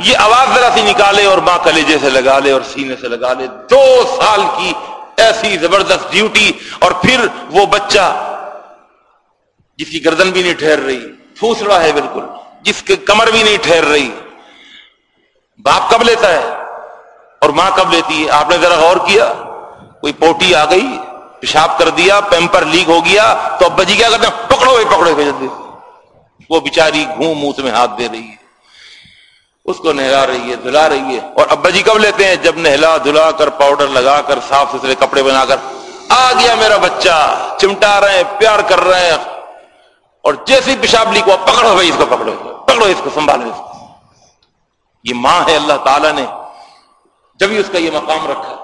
یہ آواز ذرا سی نکالے اور ماں کلیجے سے لگا لے اور سینے سے لگا لے دو سال کی ایسی زبردست ڈیوٹی اور پھر وہ بچہ جس کی گردن بھی نہیں ٹھہر رہی، پھوسڑا ہے بالکل، جس کے کمر بھی نہیں ٹھہر رہی۔ باپ کب لیتا ہے؟ اور ماں کب لیتی ہے؟ آپ نے ذرا غور کیا، کوئی پوٹی آ گئی، پیشاب کر دیا، پیمپر لیک ہو گیا، تو ابا جی کیا کرتے ہیں؟ پکڑو پکڑو وہ بیچاری گھوم، منہ میں ہاتھ دے رہی ہے۔ اس کو نہلا رہی ہے، دھلا رہی ہے۔ اور ابا جی کب لیتے ہیں؟ جب نہلا، دھلا کر پاؤڈر لگا کر، صاف ستھرے کپڑے بنا کر۔ آ گیا میرا بچہ، چمٹا رہے ہیں، پیار کر رہے ہیں۔ اور جیسی پیشاب لی کو پکڑو بھائی اس کو پکڑو پکڑو اس کو، سنبھالو اس کو۔ یہ ماں ہے اللہ تعالیٰ نے۔ جب ہی اس کا یہ مقام رکھا۔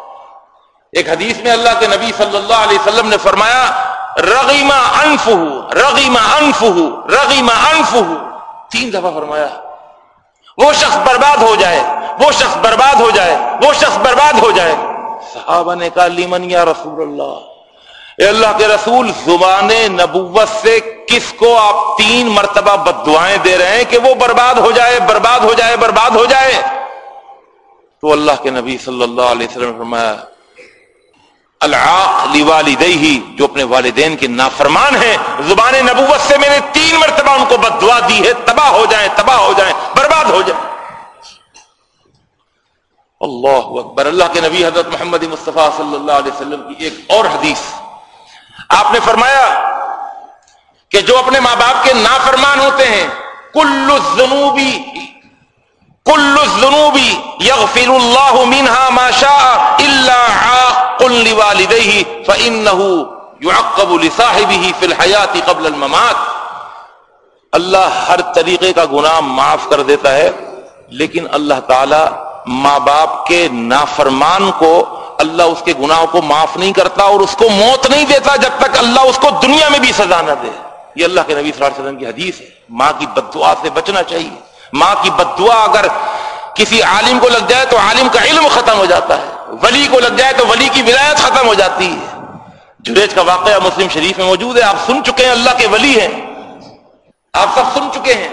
ایک حدیث میں اللہ کے نبی صلی اللہ علیہ وسلم نے فرمایا رغیما انف رغیما انف رغیما انف تین دفعہ فرمایا۔ وہ شخص برباد ہو جائے، وہ شخص برباد ہو جائے، وہ شخص برباد ہو جائے۔ صحابہ نے کہا، لیمن یا رسول اللہ اے اللہ کے رسول، زبان نبوت سے کس کو آپ تین مرتبہ بد دعائیں دے رہے ہیں کہ وہ برباد ہو جائے، برباد ہو جائے، برباد ہو جائے؟ تو اللہ کے نبی صلی اللہ علیہ وسلم فرمایا العاق لوالدیہی جو اپنے والدین کے نافرمان ہیں، زبان نبوت سے میں نے تین مرتبہ ان کو بد دعا دی ہے، تباہ ہو جائیں، تباہ ہو جائیں۔ برباد ہو جائیں اللہ اکبر۔ اللہ کے نبی حضرت محمد مصطفیٰ صلی اللہ علیہ وسلم کی ایک اور حدیث۔ آپ نے فرمایا کہ جو اپنے ماں باپ کے نافرمان ہوتے ہیں، کل الذنوبی کل الذنوبی یغفر اللہ منہا ما شاء الا عاق لوالدیہ فانه يعقب لصاحبه في الحیات قبل الممات۔ اللہ ہر طریقے کا گناہ معاف کر دیتا ہے، لیکن اللہ تعالی ماں باپ کے نافرمان کو اللہ اس کے گناہوں کو معاف نہیں کرتا اور اس کو موت نہیں دیتا جب تک اللہ اس کو دنیا میں بھی سزا نہ دے۔ یہ اللہ کے نبی صلی اللہ علیہ وسلم کی حدیث ہے۔ ماں کی بدعا سے بچنا چاہیے۔ ماں کی بدعا اگر کسی عالم کو لگ جائے تو عالم کا علم ختم ہو جاتا ہے۔ ولی کو لگ جائے تو ولی کی ولایت ختم ہو جاتی ہے۔ جریج کا واقعہ مسلم شریف میں موجود ہے، آپ سن چکے ہیں، اللہ کے ولی ہیں۔ آپ سب سن چکے ہیں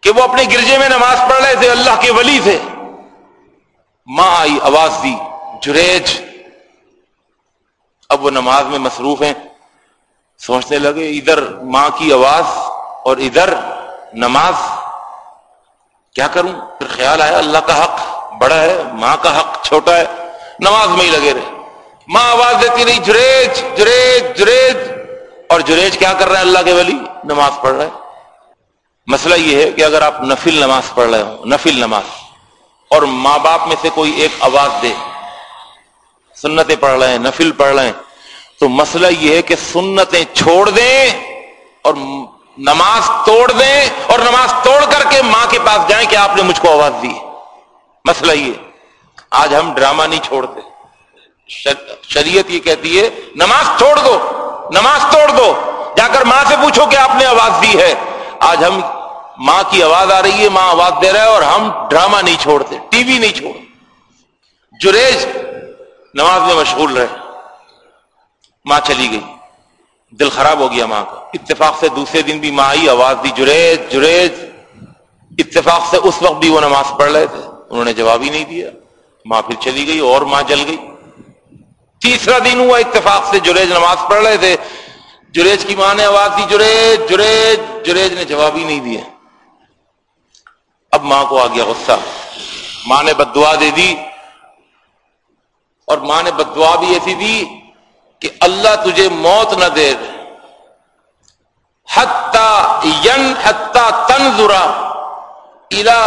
کہ وہ اپنے گرجے میں نماز پڑھ رہے تھے، اللہ کے ولی تھے۔ ماں آئی، آواز دی، جریج۔ اب وہ نماز میں مصروف ہیں۔ سوچنے لگے، ادھر ماں کی آواز اور ادھر نماز۔ کیا کروں؟ پھر خیال آیا، اللہ کا حق بڑا ہے، ماں کا حق چھوٹا ہے۔ نماز میں ہی لگے رہے۔ ماں آواز دیتی نہیں جریج جریج جریج۔ اور جریج کیا کر رہے ہیں اللہ کے ولی؟ نماز پڑھ رہے ہیں۔ مسئلہ یہ ہے کہ اگر آپ نفل نماز پڑھ رہے ہو نفل نماز، اور ماں باپ میں سے کوئی ایک آواز دے، سنتیں پڑھ رہے ہیں، نفل پڑھ رہے ہیں، تو مسئلہ یہ ہے کہ سنتیں چھوڑ دیں اور نماز توڑ دیں اور نماز توڑ کر کے ماں کے پاس جائیں کہ آپ نے مجھ کو آواز دی۔ مسئلہ یہ آج ہم ڈرامہ نہیں چھوڑتے۔ شریعت یہ کہتی ہے، نماز چھوڑ دو، نماز توڑ دو۔ جا کر ماں سے پوچھو کہ آپ نے آواز دی ہے۔ آج ہم ماں کی آواز آ رہی ہے، ماں آواز دے رہا ہے اور ہم ڈرامہ نہیں چھوڑتے، ٹی وی نہیں چھوڑ جریج نماز میں مشغول رہے۔ ماں چلی گئی۔ دل خراب ہو گیا ماں کا۔ اتفاق سے دوسرے دن بھی ماں آئی، آواز دی، جریج جریج۔ اتفاق سے اس وقت بھی وہ نماز پڑھ رہے تھے۔ انہوں نے جواب ہی نہیں دیا۔ ماں پھر چلی گئی اور ماں جل گئی۔ تیسرا دن ہوا، اتفاق سے جریج نماز پڑھ رہے تھے۔ جریج کی ماں نے آواز دی، جریج جریج جریج نے جواب ہی نہیں دیا اب ماں کو آ گیا غصہ۔ ماں نے بد دعا دے دی۔ اور ماں نے بد دعا بھی ایسی دی کہ اللہ تجھے موت نہ دے۔ ین تنظرا الا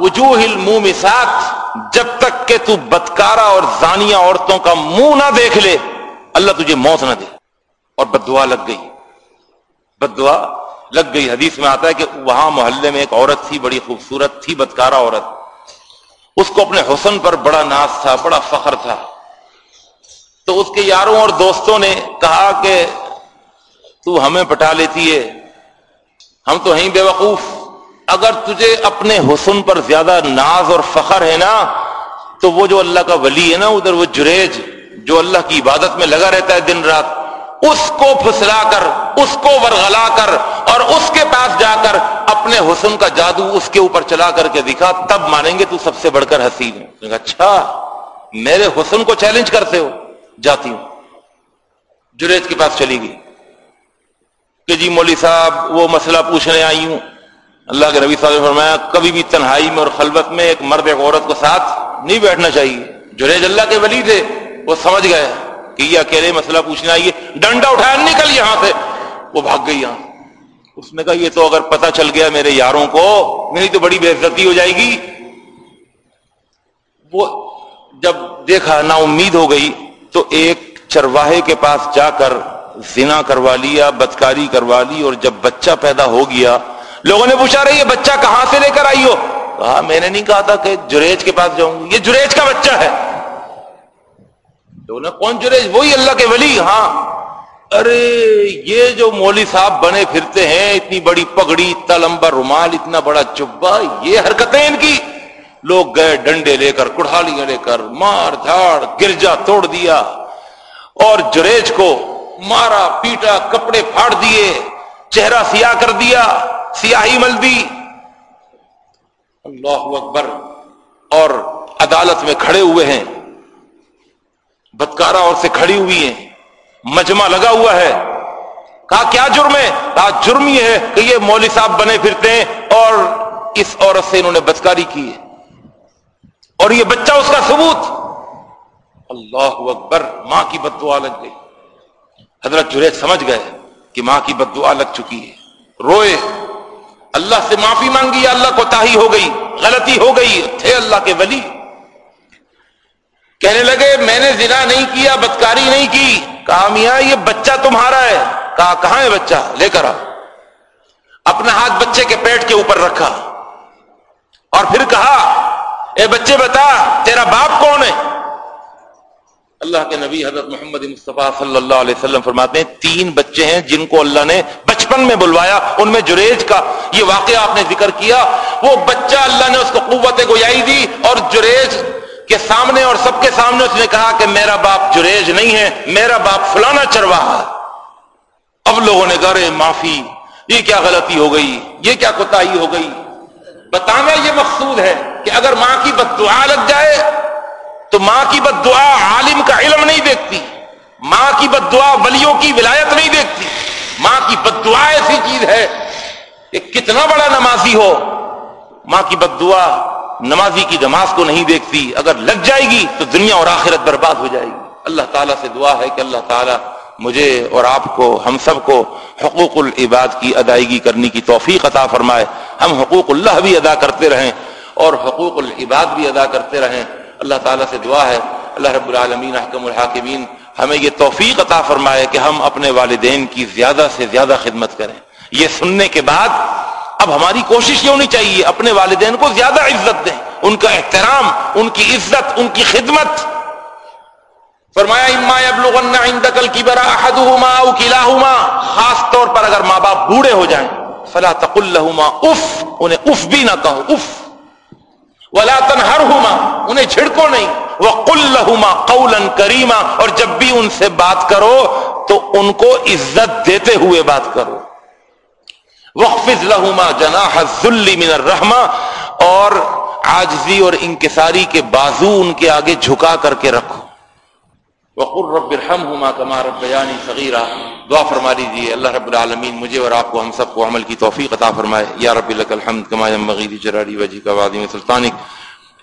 وجوہ الموم ساتھ جب تک کہ تو بدکارا اور زانیہ عورتوں کا منہ نہ دیکھ لے، اللہ تجھے موت نہ دے۔ اور بد دعا لگ گئی۔ بد دعا لگ گئی۔ حدیث میں آتا ہے کہ وہاں محلے میں ایک عورت تھی، بڑی خوبصورت تھی بدکارا عورت۔ اس کو اپنے حسن پر بڑا ناز تھا، بڑا فخر تھا۔ تو اس کے یاروں اور دوستوں نے کہا کہ تو ہمیں پٹا لیتی ہے، ہم تو ہیں بے وقوف۔ اگر تجھے اپنے حسن پر زیادہ ناز اور فخر ہے نا، تو وہ جو اللہ کا ولی ہے نا، ادھر وہ جریج جو اللہ کی عبادت میں لگا رہتا ہے دن رات اس کو پھسلا کر، اس کو ورغلا کر اور اس کے پاس جا کر اپنے حسن کا جادو اس کے اوپر چلا کر کے دکھا، تب مانیں گے تو سب سے بڑھ کر حسین ہے۔ اچھا میرے حسن کو چیلنج کرتے ہو۔ جاتی ہوں۔ جریج کے پاس چلی گئی۔ کہ جی مولوی صاحب، وہ مسئلہ پوچھنے آئی ہوں۔ اللہ کے نبی صاحب نے فرمایا، کبھی بھی تنہائی میں اور خلوت میں ایک مرد، ایک عورت کو ساتھ نہیں بیٹھنا چاہیے۔ جریج اللہ کے ولی تھے وہ سمجھ گئے۔ کہ یہ اکیلے مسئلہ پوچھنے آئیے۔ ڈنڈا اٹھایا نکل یہاں سے۔ وہ بھاگ گئی یہاں۔ اس نے کہا، یہ تو اگر پتہ چل گیا میرے یاروں کو، میری تو بڑی بے عزتی ہو جائے گی۔ وہ جب دیکھا، نا امید ہو گئی، تو ایک چرواہے کے پاس جا کر زنا کروا لیا، بدکاری کروا لی، اور جب بچہ پیدا ہو گیا، لوگوں نے پوچھا رہی یہ بچہ کہاں سے لے کر آئی ہو؟ کہا، میں نے نہیں کہا تھا کہ جریج کے پاس جاؤں گی یہ جریج کا بچہ ہے۔ کون جریج وہی اللہ کے ولی ہاں۔ ارے، یہ جو مولی صاحب بنے پھرتے ہیں، اتنی بڑی پگڑی، اتنا لمبا رومال، اتنا بڑا چبا، یہ حرکتیں ان کی۔ لوگ گئے، ڈنڈے لے کر، کڑھالیاں لے کر، مار دھاڑ، گرجا توڑ دیا۔ اور جریج کو مارا، پیٹا، کپڑے پھاڑ دیے، چہرہ سیاہ کر دیا، سیاہی مل دی۔ اللہ اکبر۔ اور عدالت میں کھڑے ہوئے ہیں۔ بدکارا اور سے کھڑی ہوئی ہیں۔ مجمع لگا ہوا ہے۔ کہا، کیا جرم ہے؟ کہا، جرم یہ ہے کہ یہ مولوی صاحب بنے پھرتے ہیں اور اس عورت سے انہوں نے بدکاری کی ہے۔ اور یہ بچہ اس کا ثبوت۔ اللہ اکبر، ماں کی بد دعا لگ گئی۔ حضرت جریج سمجھ گئے کہ ماں کی بد دعا لگ چکی ہے۔ روئے۔ اللہ سے معافی مانگی اللہ کو تاہی ہو گئی، غلطی ہو گئی، تھے اللہ کے ولی۔ کہنے لگے، میں نے زنا نہیں کیا، بدکاری نہیں کی. کہا، میاں، یہ بچہ تمہارا ہے. کہا، کہاں ہے بچہ؟ لے کر آ اپنا ہاتھ بچے کے پیٹ کے اوپر رکھا اور پھر کہا، اے بچے بتا، تیرا باپ کون ہے? اللہ کے نبی حضرت محمد مصطفیٰ صلی اللہ علیہ وسلم فرماتے ہیں، تین بچے ہیں جن کو اللہ نے بچپن میں بلوایا، ان میں جریج کا یہ واقعہ آپ نے ذکر کیا، وہ بچہ اللہ نے اس کو قوت گویائی دی اور جریج کے سامنے اور سب کے سامنے اس نے کہا کہ میرا باپ جریج نہیں ہے، میرا باپ فلانا چروا ہے۔ اب لوگوں نے کہا معافی، یہ کیا غلطی ہو گئی؟ یہ کیا کوتا ہو گئی؟ بتانا یہ مقصود ہے کہ اگر ماں کی بد دعا لگ جائے تو ماں کی بد دعا عالم کا علم نہیں دیکھتی، ماں کی بد دعا ولیوں کی ولایت نہیں دیکھتی۔ ماں کی بد دعا ایسی چیز ہے کہ کتنا بڑا نمازی ہو، ماں کی بد دعا نمازی کی نماز کو نہیں دیکھتی، اگر لگ جائے گی تو دنیا اور آخرت برباد ہو جائے گی۔ اللہ تعالیٰ سے دعا ہے کہ اللہ تعالیٰ مجھے اور آپ کو، ہم سب کو حقوق العباد کی ادائیگی کرنے کی توفیق عطا فرمائے۔ ہم حقوق اللہ بھی ادا کرتے رہیں اور حقوق العباد بھی ادا کرتے رہیں۔ اللہ تعالیٰ سے دعا ہے، اللہ رب العالمین حکم الحاکمین، ہمیں یہ توفیق عطا فرمائے کہ ہم اپنے والدین کی زیادہ سے زیادہ خدمت کریں۔ یہ سننے کے بعد اب ہماری کوشش یہ ہونی چاہیے؟ اپنے والدین کو زیادہ عزت دیں۔ ان کا احترام، ان کی عزت، ان کی خدمت۔ فرمایا، اما يبلغن عندك الكبر احدهما او كلاهما خاص طور پر اگر ماں باپ بوڑھے ہو جائیں، فلا تقل لهما اف انہیں اف بھی نہ کہو اف ولا تنهرهما، انہیں جھڑکو نہیں۔ وقل لهما قولا کریما اور جب بھی ان سے بات کرو، تو ان کو عزت دیتے ہوئے بات کرو۔ وقف لہما جناح الذل من الرحمہ اور آجزی اور انکساری کے بازو ان کے آگے جھکا کر کے رکھو۔ وقر رب ارحمہما کما ربیانی صغیرہ دعا فرما لیجیے اللہ رب العالمین، مجھے اور آپ کو ہم سب کو عمل کی توفیق عطا فرمائے۔ یا رب، لک الحمد کما ينبغي لجلال وجهك وعظیم سلطانك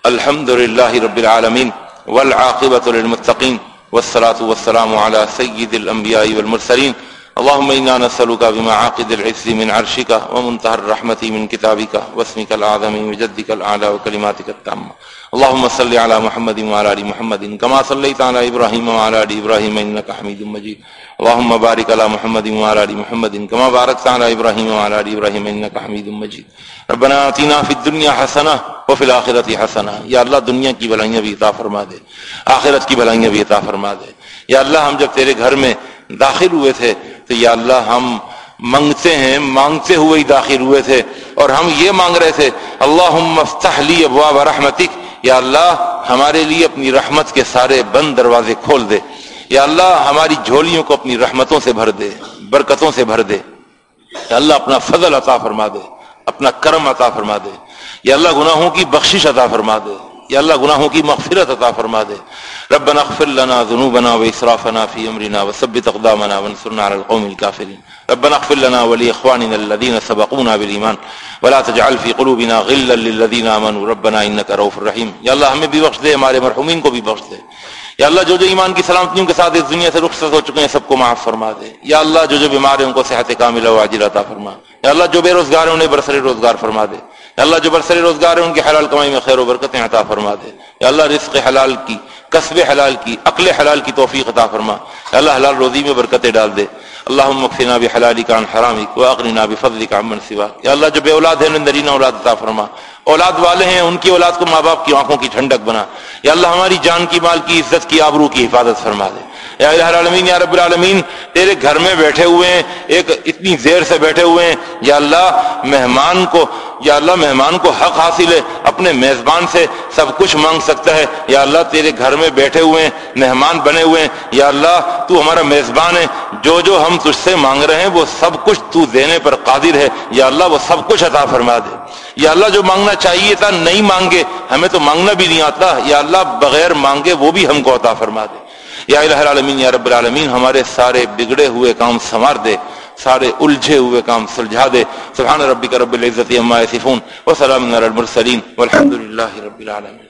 الحمد للہ رب العالمین والعاقبۃ للمتقین۔ والصلاة والسلام على سید الانبیاء والمرسلین۔ اللهم انا نسالك بما عاقد العز من عرشك ومنتهى الرحمه من كتابك واسمك الاعظم وجدك الاعلى وكلماتك التامه اللهم صل على محمد وعلى ال محمد كما صليت على ابراهيم وعلى ال ابراهيم انك حميد مجيد. اللهم بارك على محمد وعلى ال محمد كما باركت على ابراهيم وعلى ال ابراهيم انك حميد مجيد. ربنا آتنا في الدنيا حسنه وفي الاخره حسنه یا اللہ دنیا کی بھلائیاں بھی عطا فرما دے، آخرت کی بھلائیاں بھی عطا فرما دے۔ یا اللہ ہم جب تیرے گھر میں داخل ہوئے تھے تو یا اللہ ہم منگتے ہیں، مانگتے ہوئے ہی داخل ہوئے تھے اور ہم یہ مانگ رہے تھے اللہ لی ابواب رحمتک، یا اللہ ہمارے لیے اپنی رحمت کے سارے بند دروازے کھول دے۔ یا اللہ ہماری جھولیوں کو اپنی رحمتوں سے بھر دے، برکتوں سے بھر دے۔ یا اللہ اپنا فضل عطا فرما دے، اپنا کرم عطا فرما دے۔ یا اللہ گناہوں کی بخشش عطا فرما دے۔ یا اللہ گناہوں کی مغفرت عطا فرما دے۔ ربنا اغفر لنا ذنوبنا واسرافنا في امرنا وثبت اقدامنا وانصرنا على القوم الكافرين ربنا اغفر لنا ولاخواننا الذين سبقونا بالايمان ولا تجعل في قلوبنا غلا للذين امنوا ربنا انك رؤوف رحيم یا اللہ ہمیں بھی بخش دے، ہمارے مرحومین کو بھی بخش دے۔ یا اللہ جو جو ایمان کی سلامتیوں کے ساتھ اس دنیا سے رخصت ہو چکے ہیں، سب کو معاف فرما دے۔ یا اللہ جو جو بیمار ہیں ان کو صحت کامل و عاجل عطا فرما۔ یا اللہ جو بے روزگار ہیں انہیں برسر روزگار فرما دے۔ یا اللہ جو برسر روزگار ہیں، ان کی حلال کمائی میں خیر و برکتیں عطا فرما دے۔ یا اللہ رزق حلال کی۔ قصب حلال کی، عقل حلال کی توفیق عطا فرما۔ اللہ، حلال روزی میں برکتیں ڈال دے۔ اللہ مکفنا حلالی کا حرامی کو اقرنا بفضلی کا امن سوا یا اللہ، جو بے اولاد ہے نندرینہ اولاد عطا فرما۔ اولاد والے ہیں، ان کی اولاد کو ماں باپ کی آنکھوں کی ٹھنڈک بنا۔ یا اللہ، ہماری جان کی، مال کی، عزت کی، آبرو کی حفاظت فرما دے۔ یا الہ العالمین، یا رب العالمین، تیرے گھر میں بیٹھے ہوئے ہیں، ایک اتنی زیر سے بیٹھے ہوئے ہیں، یا اللہ مہمان کو، یا اللہ مہمان کو حق حاصل ہے، اپنے میزبان سے سب کچھ مانگ سکتا ہے، یا اللہ تیرے گھر میں بیٹھے ہوئے ہیں، مہمان بنے ہوئے ہیں، یا اللہ تو ہمارا میزبان ہے، جو جو ہم تجھ سے مانگ رہے ہیں، وہ سب کچھ تو دینے پر قادر ہے، یا اللہ وہ سب کچھ عطا فرما دے۔ یا اللہ جو مانگنا چاہیے تھا، نہیں مانگے، ہمیں تو مانگنا بھی نہیں آتا، یا اللہ بغیر مانگے وہ بھی ہم کو عطا فرما دے۔ یا الہ العالمین، یا رب العالمین، ہمارے سارے بگڑے ہوئے کام سنوار دے، سارے الجھے ہوئے کام سلجھا دے۔ سبحان ربک رب العزت عما یصفون وسلام علی المرسلین والحمد للہ رب العالمین۔